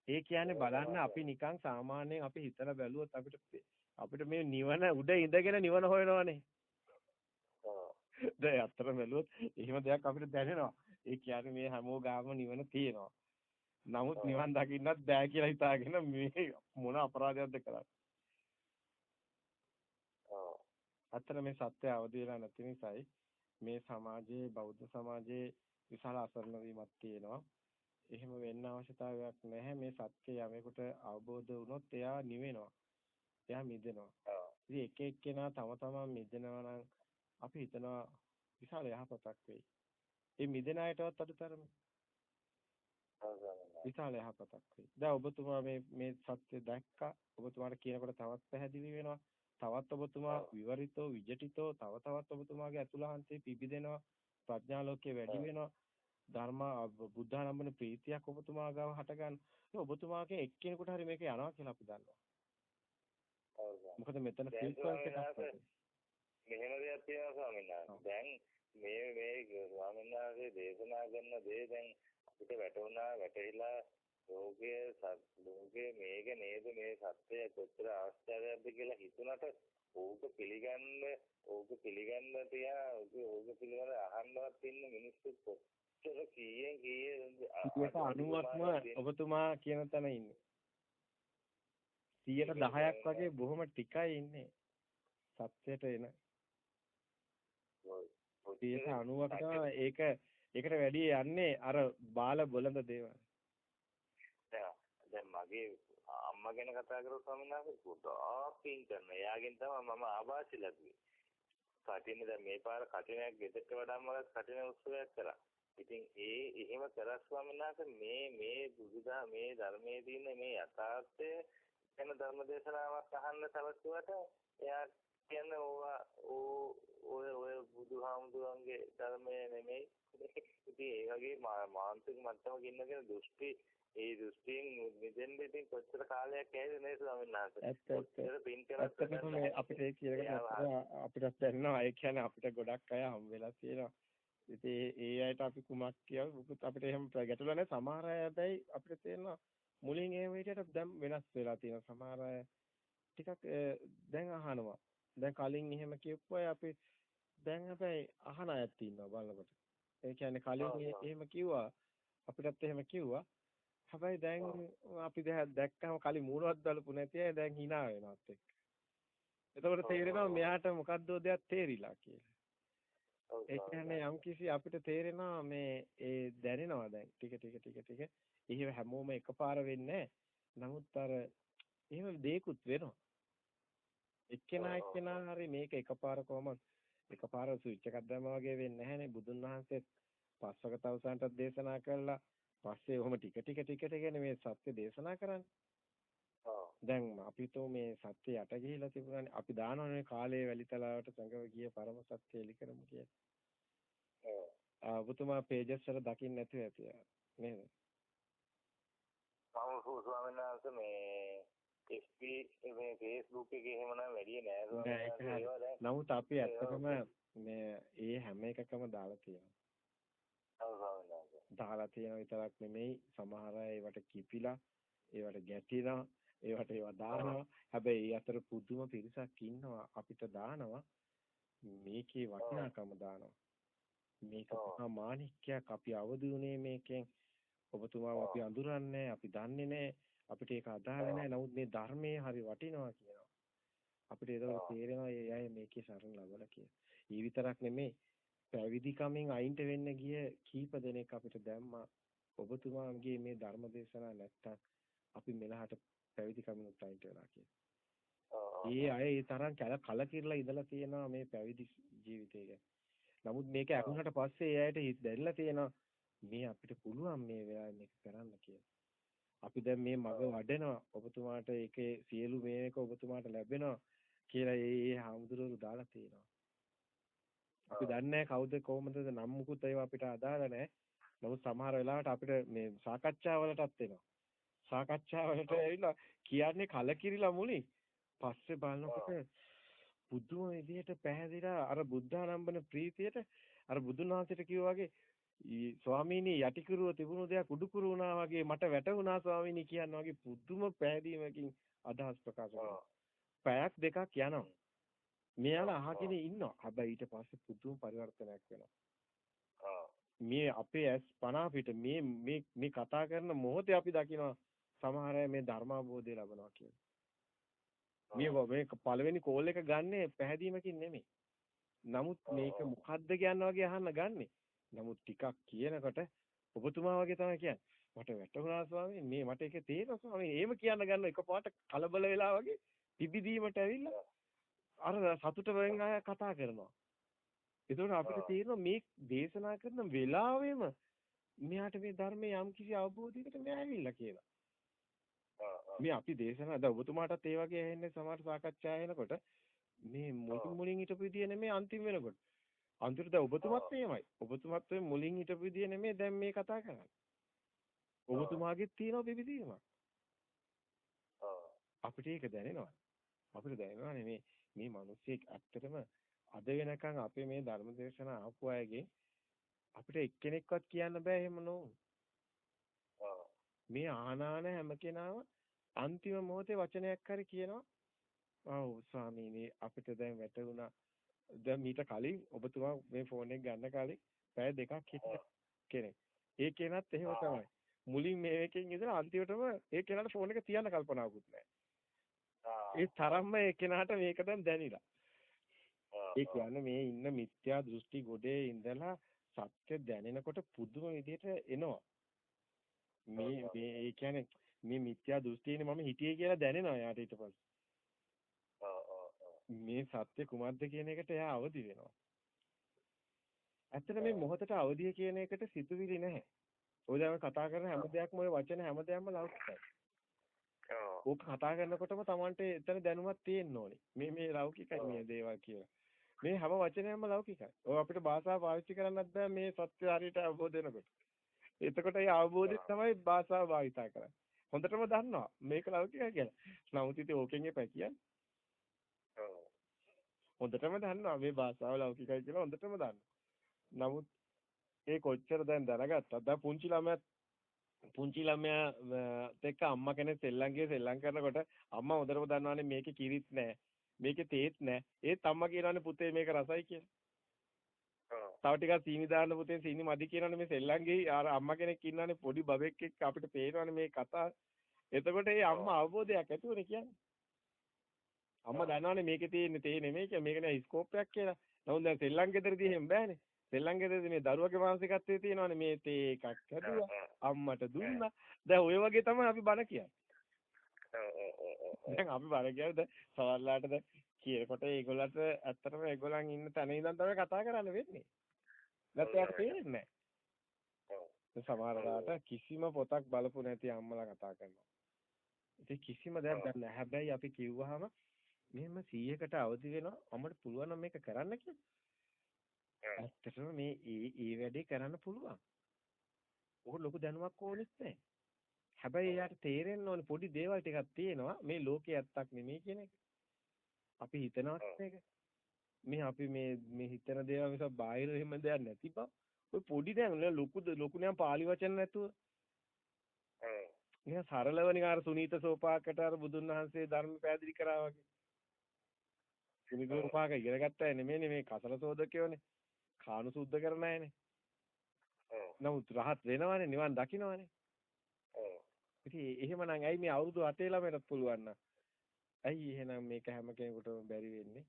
ඒ කියන්නේ බලන්න අපි නිකන් සාමාන්‍යයෙන් අපි හිතලා බැලුවොත් අපිට අපිට මේ නිවන උඩ ඉඳගෙන නිවන හොයනවනේ. දැන් අතර බැලුවොත් එහෙම දෙයක් අපිට දැනෙනවා. ඒ කියන්නේ මේ හැමෝ ගාම නිවන තියෙනවා. නමුත් නිවන් දකින්නත් බෑ කියලා හිතාගෙන මේ මොන අපරාධයක්ද කරන්නේ. අතර මේ සත්‍ය අවදි වෙලා නැති නිසායි මේ සමාජයේ බෞද්ධ සමාජයේ විශාල අසරණ වීමක් තියෙනවා. එහෙම වෙන්න අවශ්‍යතාවයක් නැහැ. මේ සත්‍ය යමෙකුට අවබෝධ වුණොත් එයා නිවෙනවා. එයා මිදෙනවා. ඉතින් එක එක්කෙනා තම තමන් මිදෙනවා නම් අපි හිතනවා විශාල යහපතක් වෙයි. ඒ මිදෙන අයටවත් අඩුතරම විශාල යහපතක් වෙයි. දැන් ඔබතුමා මේ මේ සත්‍ය දැක්කා. ඔබතුමාට කියනකොට තවත් පැහැදිලි වෙනවා. තවත් ඔබතුමා විවරිතෝ විජටිතෝ තව තවත් ඔබතුමාගේ අතුලහන්තේ පිබිදෙනවා. ප්‍රඥා ලෝකයේ වැඩි වෙනවා. ධර්ම බුද්ධානම්බන ප්‍රීතියක් ඔබතුමා ගාව හට ගන්න. ඔබතුමාගේ එක්කෙනෙකුට හරි මේක යනවා කියලා අපි දන්නවා. මොකද මෙතන ෆ්‍රීකවන්සි එකක් මෙහෙම දෙයක් තියෙනවා ස්වාමීන් වහන්සේ. දැන් මේ මේ ස්වාමීන් වහන්සේ දේශනා කරන දේ දැන් අපිට වැටුණා වැටහිලා ලෝකයේ ලෝකයේ මේක නේද? මේ සත්‍යය කොච්චර ආශ්චර්යයක්ද කියලා හිතුණට ඕක පිළිගන්න ඕක පිළිගන්න තියා ඕක පිළිගන්න අහන්නවත් ඉන්න මිනිස්සු කොච්චර කීයෙන් කීයේ 90ක්ම ඔබතුමා කියන තැන ඉන්නේ. 110ක් වගේ බොහොම ටිකයි ඉන්නේ. සත්‍යයට එන 90කට ඒක ඒකට වැඩි යන්නේ අර බාල බොළඳ දේවල් දැන් මගේ අම්මා ගැන කතා කරලා ස්වාමීන් වහන්සේ ගොඩාක් පින් කරන. එයාගෙන් තමයි මම ආభాසි ලැබුවේ. කටිනේ දැන් මේ පාර කටිනයක් ගෙදරට වඩා මම කටින උත්සවයක් කරා. ඉතින් ඒ එහෙම කරා ස්වාමීන් වහන්සේ මේ මේ බුදුදා මේ ධර්මයේ තියෙන මේ යථාර්ථය වෙන ධර්ම දේශනාවක් අහන්න සැලසුවට එයා කියන්නේ ඕවා ඔය ඔය බුදුහාමුදුරන්ගේ ධර්මය නෙමෙයි. ඉතින් ඒ වගේ මානසික මට්ටමක ඉන්නගෙන දෘෂ්ටි ඒ දෘෂ්ටියෙන් මිදෙන්න ඉතින් කොච්චර කාලයක් ඇයිද නේද ස්වාමීන් වහන්සේ? අපිට ඒ කියලා අපිට දැනනවා ඒ කියන්නේ අපිට ගොඩක් අය හම් වෙලා තියෙනවා. ඉතින් ඒ අයට අපි කුමක් කියවුත් අපිට එහෙම ගැටලුවක් නැහැ. සමහර අය හැබැයි අපිට තේරෙනවා මුලින් ඒ විදිහට දැන් වෙනස් වෙලා තියෙනවා සමහර අය ටිකක් දැන් අහනවා දැන් කලින් එහෙම කියපුවා අපි දැන් හැබැයි අහන අයත් ඉන්නවා බලනකොට. ඒ කියන්නේ කලින් එහෙම කිව්වා අපිටත් එහෙම කිව්වා. හැබැයි දැන් අපි දැක්කම කලින් මූණවත් බලපු නැති අය දැන් hina වෙනවත් එක්ක. එතකොට තේරෙනවා මෙයාට මොකද්ද දෙයක් තේරිලා කියලා. ඒ කියන්නේ යම්කිසි අපිට තේරෙනවා මේ ඒ දැනෙනවා දැන් ටික ටික ටික ටික. එහෙම හැමෝම එකපාර වෙන්නේ නමුත් අර එහෙම දේකුත් වෙනවා. එක්කෙනා එක්කෙනා හරි මේක එකපාර කොහොමද එකපාර ස්විච් එකක් දැම්මා වගේ වෙන්නේ නැහනේ බුදුන් වහන්සේ පස්වක තවසන්ට දේශනා කළා පස්සේ ඔහොම ටික ටික ටික ටික මේ සත්‍ය දේශනා කරන්නේ. දැන් අපි તો මේ සත්‍ය යට ගිහිලා තිබුණානේ අපි දානවනේ කාලයේ වැලිතලාවට සංගව ගිය පරම සත්‍ය එලි කරමු කියලා. ඔබතුමා පේජස් වල දකින්න නැතුව ඇති නේද? මම ස්වාමීන් වහන්සේ මේ FB මේ Facebook එකේ එහෙමනම් වැඩි නෑ. නමුත් අපි ඇත්තටම මේ ඒ හැම එකකම දාලා තියෙනවා. දාලා තියෙන විතරක් නෙමෙයි සමහර අය ඒවට කිපිලා ඒවට ගැටිලා ඒවට ඒවා දානවා. හැබැයි ඒ අතර පුදුම පිරිසක් ඉන්නවා අපිට දානවා. මේකේ වටිනාකම දානවා. මේක මහා මාණික්කයක් අපි අවදි උනේ මේකෙන්. ඔබතුමාව අපි අඳුරන්නේ අපි දන්නේ නැහැ අපිට ඒක අදාළ නැහැ නමුත් මේ ධර්මයේ හරි වටිනවා කියනවා අපිට ඒක තේරෙනවා ඒ අය මේකේ සරණ ලබලා කියලා. ඊ විතරක් නෙමෙයි පැවිදි කමෙන් අයින්ට වෙන්න ගිය කීප දෙනෙක් අපිට දැම්මා ඔබතුමාගේ මේ ධර්ම දේශනා නැත්තම් අපි මෙලහට පැවිදි කමිනුත් අයින්ට වෙලා කියලා. ඒ අය ඒ තරම් කලකිරලා ඉඳලා තියෙනවා මේ පැවිදි ජීවිතය ගැන. නමුත් මේක අහුනට පස්සේ ඒ අයට දැරිලා තියෙනවා මේ අපිට පුළුවන් මේ වෙලාවේ මේක කරන්න කියලා. අපි දැන් මේ මග වඩනවා ඔබතුමාට ඒකේ සියලු මේක ඔබතුමාට ලැබෙනවා කියලා ඒ හාමුදුරුවෝ දාලා තියෙනවා. අපි දන්නේ කවුද කොහොමද නම් මුකුත් ඒවා අපිට අදාළ නැහැ. නමුත් සමහර වෙලාවට අපිට මේ සාකච්ඡා වලටත් එනවා. සාකච්ඡා වලට ඇවිල්ලා කියන්නේ කලකිරිලා මුලින් පස්සේ බලනකොට පුදුම විදිහට පැහැදිලා අර බුද්ධානම්බන ප්‍රීතියට අර බුදුන් වහන්සේට කිව්වා වගේ ස්වාමීනි යටිකුරුව තිබුණු දෙයක් උඩුකුරු වුණා වගේ මට වැටුණා ස්වාමීනි කියන වගේ පුදුම පෑදීමකින් අදහස් ප්‍රකාශ කරනවා. පැයක් දෙකක් යනවා. මෙයාලා අහගෙන ඉන්නවා. හැබැයි ඊට පස්සේ පුදුම පරිවර්තනයක් වෙනවා. මේ අපේ ඇස් 50 පිට මේ මේ මේ කතා කරන මොහොතේ අපි දකිනවා සමහර අය මේ ධර්මාබෝධය ලබනවා කියලා. මේ මේ පළවෙනි කෝල් එක ගන්නෙ පැහැදීමකින් නෙමෙයි. නමුත් මේක මොකද්ද කියනවා වගේ අහන්න ගන්නෙ. නමුත් ටිකක් කියනකොට ඔබතුමා වගේ තමයි කියන්නේ. මට වැටුණා ස්වාමීන් මේ මට ඒක තේරෙනවා ස්වාමීන්. එහෙම කියන්න ගන්න එකපාරට කලබල වෙලා වගේ පිබිදීමට ඇවිල්ලා අර සතුට වෙන් අය කතා කරනවා. ඒතකොට අපිට තේරෙනවා මේ දේශනා කරන වෙලාවෙම මෙයාට මේ ධර්මයේ යම් කිසි අවබෝධයකට මෙයා ඇවිල්ලා කියලා. මේ අපි දේශනා දැන් ඔබතුමාටත් ඒ වගේ ඇහෙන්නේ සමහර සාකච්ඡා එනකොට මේ මුලින් මුලින් හිටපු විදිය නෙමෙයි අන්තිම වෙනකොට. අන්තිමට දැන් ඔබතුමත් එහෙමයි. ඔබතුමත් ඔය මුලින් හිටපු විදිය නෙමෙයි දැන් මේ කතා කරන්නේ. ඔබතුමාගෙත් තියෙනවා පිළිදීමක්. අපිට ඒක දැනෙනවා. අපිට දැනෙනවා මේ මේ මිනිස්සෙක් ඇත්තටම අද වෙනකන් අපේ මේ ධර්ම දේශනා ආපු අයගේ අපිට එක්කෙනෙක්වත් කියන්න බෑ එහෙම නෝ. මේ ආනාන හැම කෙනාම අන්තිම මොහොතේ වචනයක් හරි කියනවා. ආව් ස්වාමීනි අපිට දැන් වැටුණා. දැන් මීට කලින් ඔබතුමා මේ ෆෝන් එක ගන්න කලින් පැය දෙකක් හිටිය කෙනෙක්. ඒ කෙනත් එහෙම තමයි. මුලින් මේකෙන් ඉඳලා අන්තිමටම ඒ කෙනාට ෆෝන් එක තියන්න කල්පනාවකුත් නැහැ. ඒ තරම්ම ඒ කෙනාට මේක දැන් දැනිලා. ඒ කියන්නේ මේ ඉන්න මිත්‍යා දෘෂ්ටි ගොඩේ ඉඳලා සත්‍ය දැනෙනකොට පුදුම විදිහට එනවා. මේ මේ ඒ කියන්නේ මේ මිත්‍යා දෘෂ්ටියනේ මම හිටියේ කියලා දැනෙනවා යාට ඊට පස්සේ. මේ සත්‍ය කුමක්ද කියන එකට එයා අවදි වෙනවා. ඇත්තට මේ මොහොතට අවදිය කියන එකට සිතුවිලි නැහැ. ඔය දැන් කතා කරන හැම දෙයක්ම ඔය වචන හැම දෙයක්ම ලෞකිකයි. ඕක කතා කරනකොටම Tamante එතන දැනුමක් තියෙන්න ඕනේ. මේ මේ ලෞකිකයි මේ දේවල් කියලා. මේ හැම වචනයක්ම ලෞකිකයි. ඔය අපිට භාෂාව පාවිච්චි කරන්නත් බෑ මේ සත්‍ය හරියට අවබෝධ වෙනකොට. එතකොට ඒ අවබෝධය තමයි භාෂාව භාවිතා කරන්නේ. හොඳටම දන්නවා මේක ලෞකිකයි කියලා. නමුත් ඉතින් ඕකෙන් එපා කියන්නේ. හොඳටම දන්නවා මේ භාෂාව ලෞකිකයි කියලා හොඳටම දන්නවා. නමුත් ඒ කොච්චර දැන් දැනගත්තත් දැන් පුංචි ළමයා පුංචි ළමයා එක්ක අම්මා කෙනෙක් සෙල්ලම් ගියේ සෙල්ලම් කරනකොට අම්මා හොඳටම දන්නවානේ මේකේ කිරිත් නැහැ. මේකේ තේත් නැහැ. ඒත් අම්මා කියනවානේ පුතේ මේක රසයි කියලා. තව ටිකක් සීනි දාන්න පුතේ සීනි මදි කියනවානේ මේ සෙල්ලම් ගියේ අර අම්මා කෙනෙක් ඉන්නවානේ පොඩි බබෙක් එක්ක අපිට පේනවානේ මේ කතාව. එතකොට ඒ අම්මා අවබෝධයක් ඇතිවනේ කියන්නේ. අම්මා දන්නවානේ මේකේ තියෙන්නේ තේ නෙමෙයි කියලා මේක නෑ ස්කෝප් එකක් කියලා. නමුත් දැන් සෙල්ලම් ගෙදරදී එහෙම බෑනේ. සෙල්ලම් ගෙදරදී මේ දරුවගේ මානසිකත්වයේ තියෙනවානේ මේ තේ එකක් හැදුවා. අම්මට දුන්නා. දැන් ඔය වගේ තමයි අපි බන කියන්නේ. දැන් අපි බන කියන්නේ සවල්ලාට දැන් කියනකොට ඒගොල්ලන්ට ඇත්තටම ඒගොල්ලන් ඉන්න තැන ඉඳන් තමයි කතා කරන්න වෙන්නේ. නැත්නම් යාට තේරෙන්නේ නැහැ. සමහරලාට කිසිම පොතක් බලපු නැති අම්මලා කතා කරනවා. ඉතින් කිසිම දෙයක් දන්නේ නැහැ. හැබැයි අපි කිව්වහම මෙහෙම 100කට අවදි වෙනවා අපිට පුළුවන් නම් මේක කරන්න කියලා. ඇත්තටම මේ ඒ ඒ වැඩේ කරන්න පුළුවන්. ඕක ලොකු දැනුමක් ඕනෙත් නැහැ. හැබැයි එයාට තේරෙන්න ඕනේ පොඩි දේවල් ටිකක් තියෙනවා මේ ලෝකේ ඇත්තක් නෙමෙයි කියන එක. අපි හිතනවා මේක. මේ අපි මේ මේ හිතන දේවල් මිස බාහිර එහෙම දෙයක් නැති බව. ඔය පොඩි දැන් ලොකු ලොකු නිකන් පාලි වචන නැතුව. නිකන් සරලව නිකන් අර සුනීත සෝපාකට අර බුදුන් වහන්සේ ධර්ම පැහැදිලි කරා වගේ. සුනීත සෝපාක ඉගෙන ගත්තා නෙමෙයිනේ මේ කසල සෝදකයෝනේ. කාණු සුද්ධ කරන අයනේ. නමුත් රහත් වෙනවනේ නිවන් දකින්නවනේ. ඉතින් එහෙමනම් ඇයි මේ අවුරුදු 8 ළමයටත් පුළුවන් නම්? ඇයි එහෙනම් මේක හැම කෙනෙකුටම බැරි වෙන්නේ?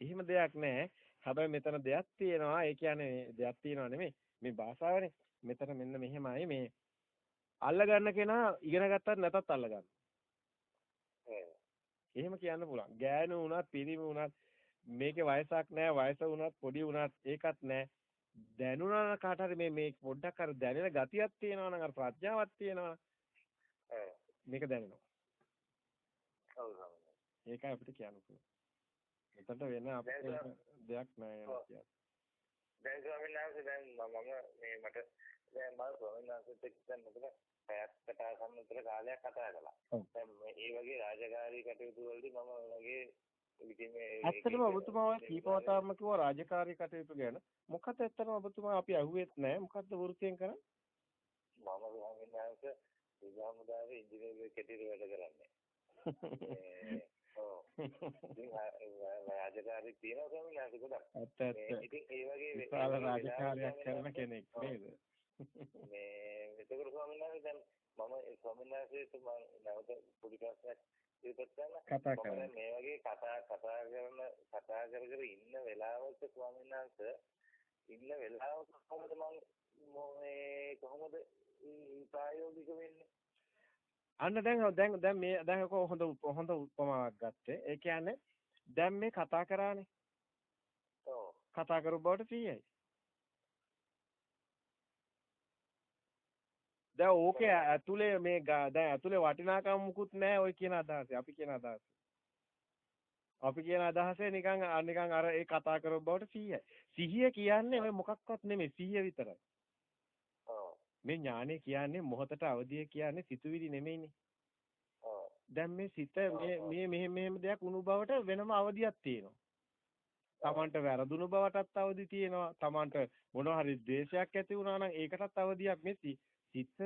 එහෙම දෙයක් නැහැ. හැබැයි මෙතන දෙයක් තියෙනවා. ඒ කියන්නේ දෙයක් තියෙනවා නෙමෙයි. මේ භාෂාවනේ. මෙතන මෙන්න මෙහෙමයි මේ අල්ල ගන්න කෙනා ඉගෙන ගත්තත් නැතත් අල්ල ගන්න. එහෙම කියන්න පුළුවන්. ගෑනු වුණත් පිරිමි වුණත් මේකේ වයසක් නැහැ. වයස වුණත් පොඩි වුණත් ඒකත් නැහැ. දැනුණා කාට හරි මේ මේ පොඩ්ඩක් අර දැනෙන ගතියක් තියෙනවා නම් අර ප්‍රඥාවක් තියෙනවා මේක දැනෙනවා. ඒකයි අපිට කියන්න පුළුවන්. එතකොට වෙන අපිට දෙයක් නැහැ කියන්නේ. දැන් ස්වාමීන් වහන්සේ දැන් මම මේ මට දැන් මම ස්වාමීන් වහන්සේත් එක්ක දැන් මොකද පැයක් කතා කරන විතර කාලයක් කතා කළා. දැන් මේ වගේ රාජකාරී කටයුතු වලදී මම වගේ ඇත්තටම ඔබතුමා ඔය කීපවතාවක්ම කිව්වා රාජකාරී කටයුතු ගැන. මොකද ඇත්තටම ඔබතුමා අපි අහුවෙත් නැහැ. මොකද්ද වෘත්තියෙන් කරන්නේ? මම ස්වාමීන් වහන්සේ විද්‍යාමුදාවේ ඉංජිනේරු කෙටියට වැඩ කරන්නේ. ඔව්. ඉතින් රාජකාරී තියෙනවා ස්වාමීන් වහන්සේ ගොඩක්. ඇත්ත ඇත්ත. ඉතින් ඒ වගේ විශාල රාජකාරියක් කරන කෙනෙක් නේද? මේ එතකොට ස්වාමීන් වහන්සේ දැන් මම ස්වාමීන් වහන්සේට මම නැවත පොඩි ප්‍රශ්නයක් කතා කරන්න. මේ වගේ කතා කතා කරන කතා කර කර ඉන්න වෙලාවක ස්වාමීන් වහන්සේ ඉන්න වෙලාවක කොහොමද මම මේ කොහොමද ප්‍රායෝගික වෙන්නේ අන්න දැන් දැන් දැන් මේ දැන් ඔක හොඳ හොඳ උපමාවක් ගත්තේ. ඒ කියන්නේ දැන් මේ කතා කරානේ. ඔව් කතා කරු බවට 100යි. දැන් ඕකේ ඇතුලේ මේ දැන් ඇතුලේ වටිනාකම මුකුත් නැහැ ඔය කියන අදහස. අපි කියන අදහස. අපි කියන අදහසේ නිකන් නිකන් අර ඒ කතා කරු බවට 100යි. සිහිය කියන්නේ ඔය මොකක්වත් නෙමෙයි 100 විතරයි. මේ ඥානෙ කියන්නේ මොහතට අවදිය කියන්නේ සිතුවිලි නෙමෙයිනේ. දැන් මේ සිත මේ මේ මෙහෙම මෙහෙම දෙයක් උණු බවට වෙනම අවදියක් තියෙනවා. Tamanට වැරදුණු බවටත් අවදි තියෙනවා. Tamanට මොනවා හරි ද්වේෂයක් ඇති වුණා නම් ඒකටත් අවදියක් මේ සි- සිත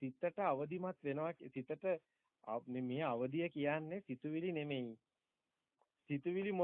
සිතට අවදිමත් වෙනවා කිය- සිතට අ- මේ අවදිය කියන්නේ සිතුවිලි නෙමෙයි. සිතුවිලි මොන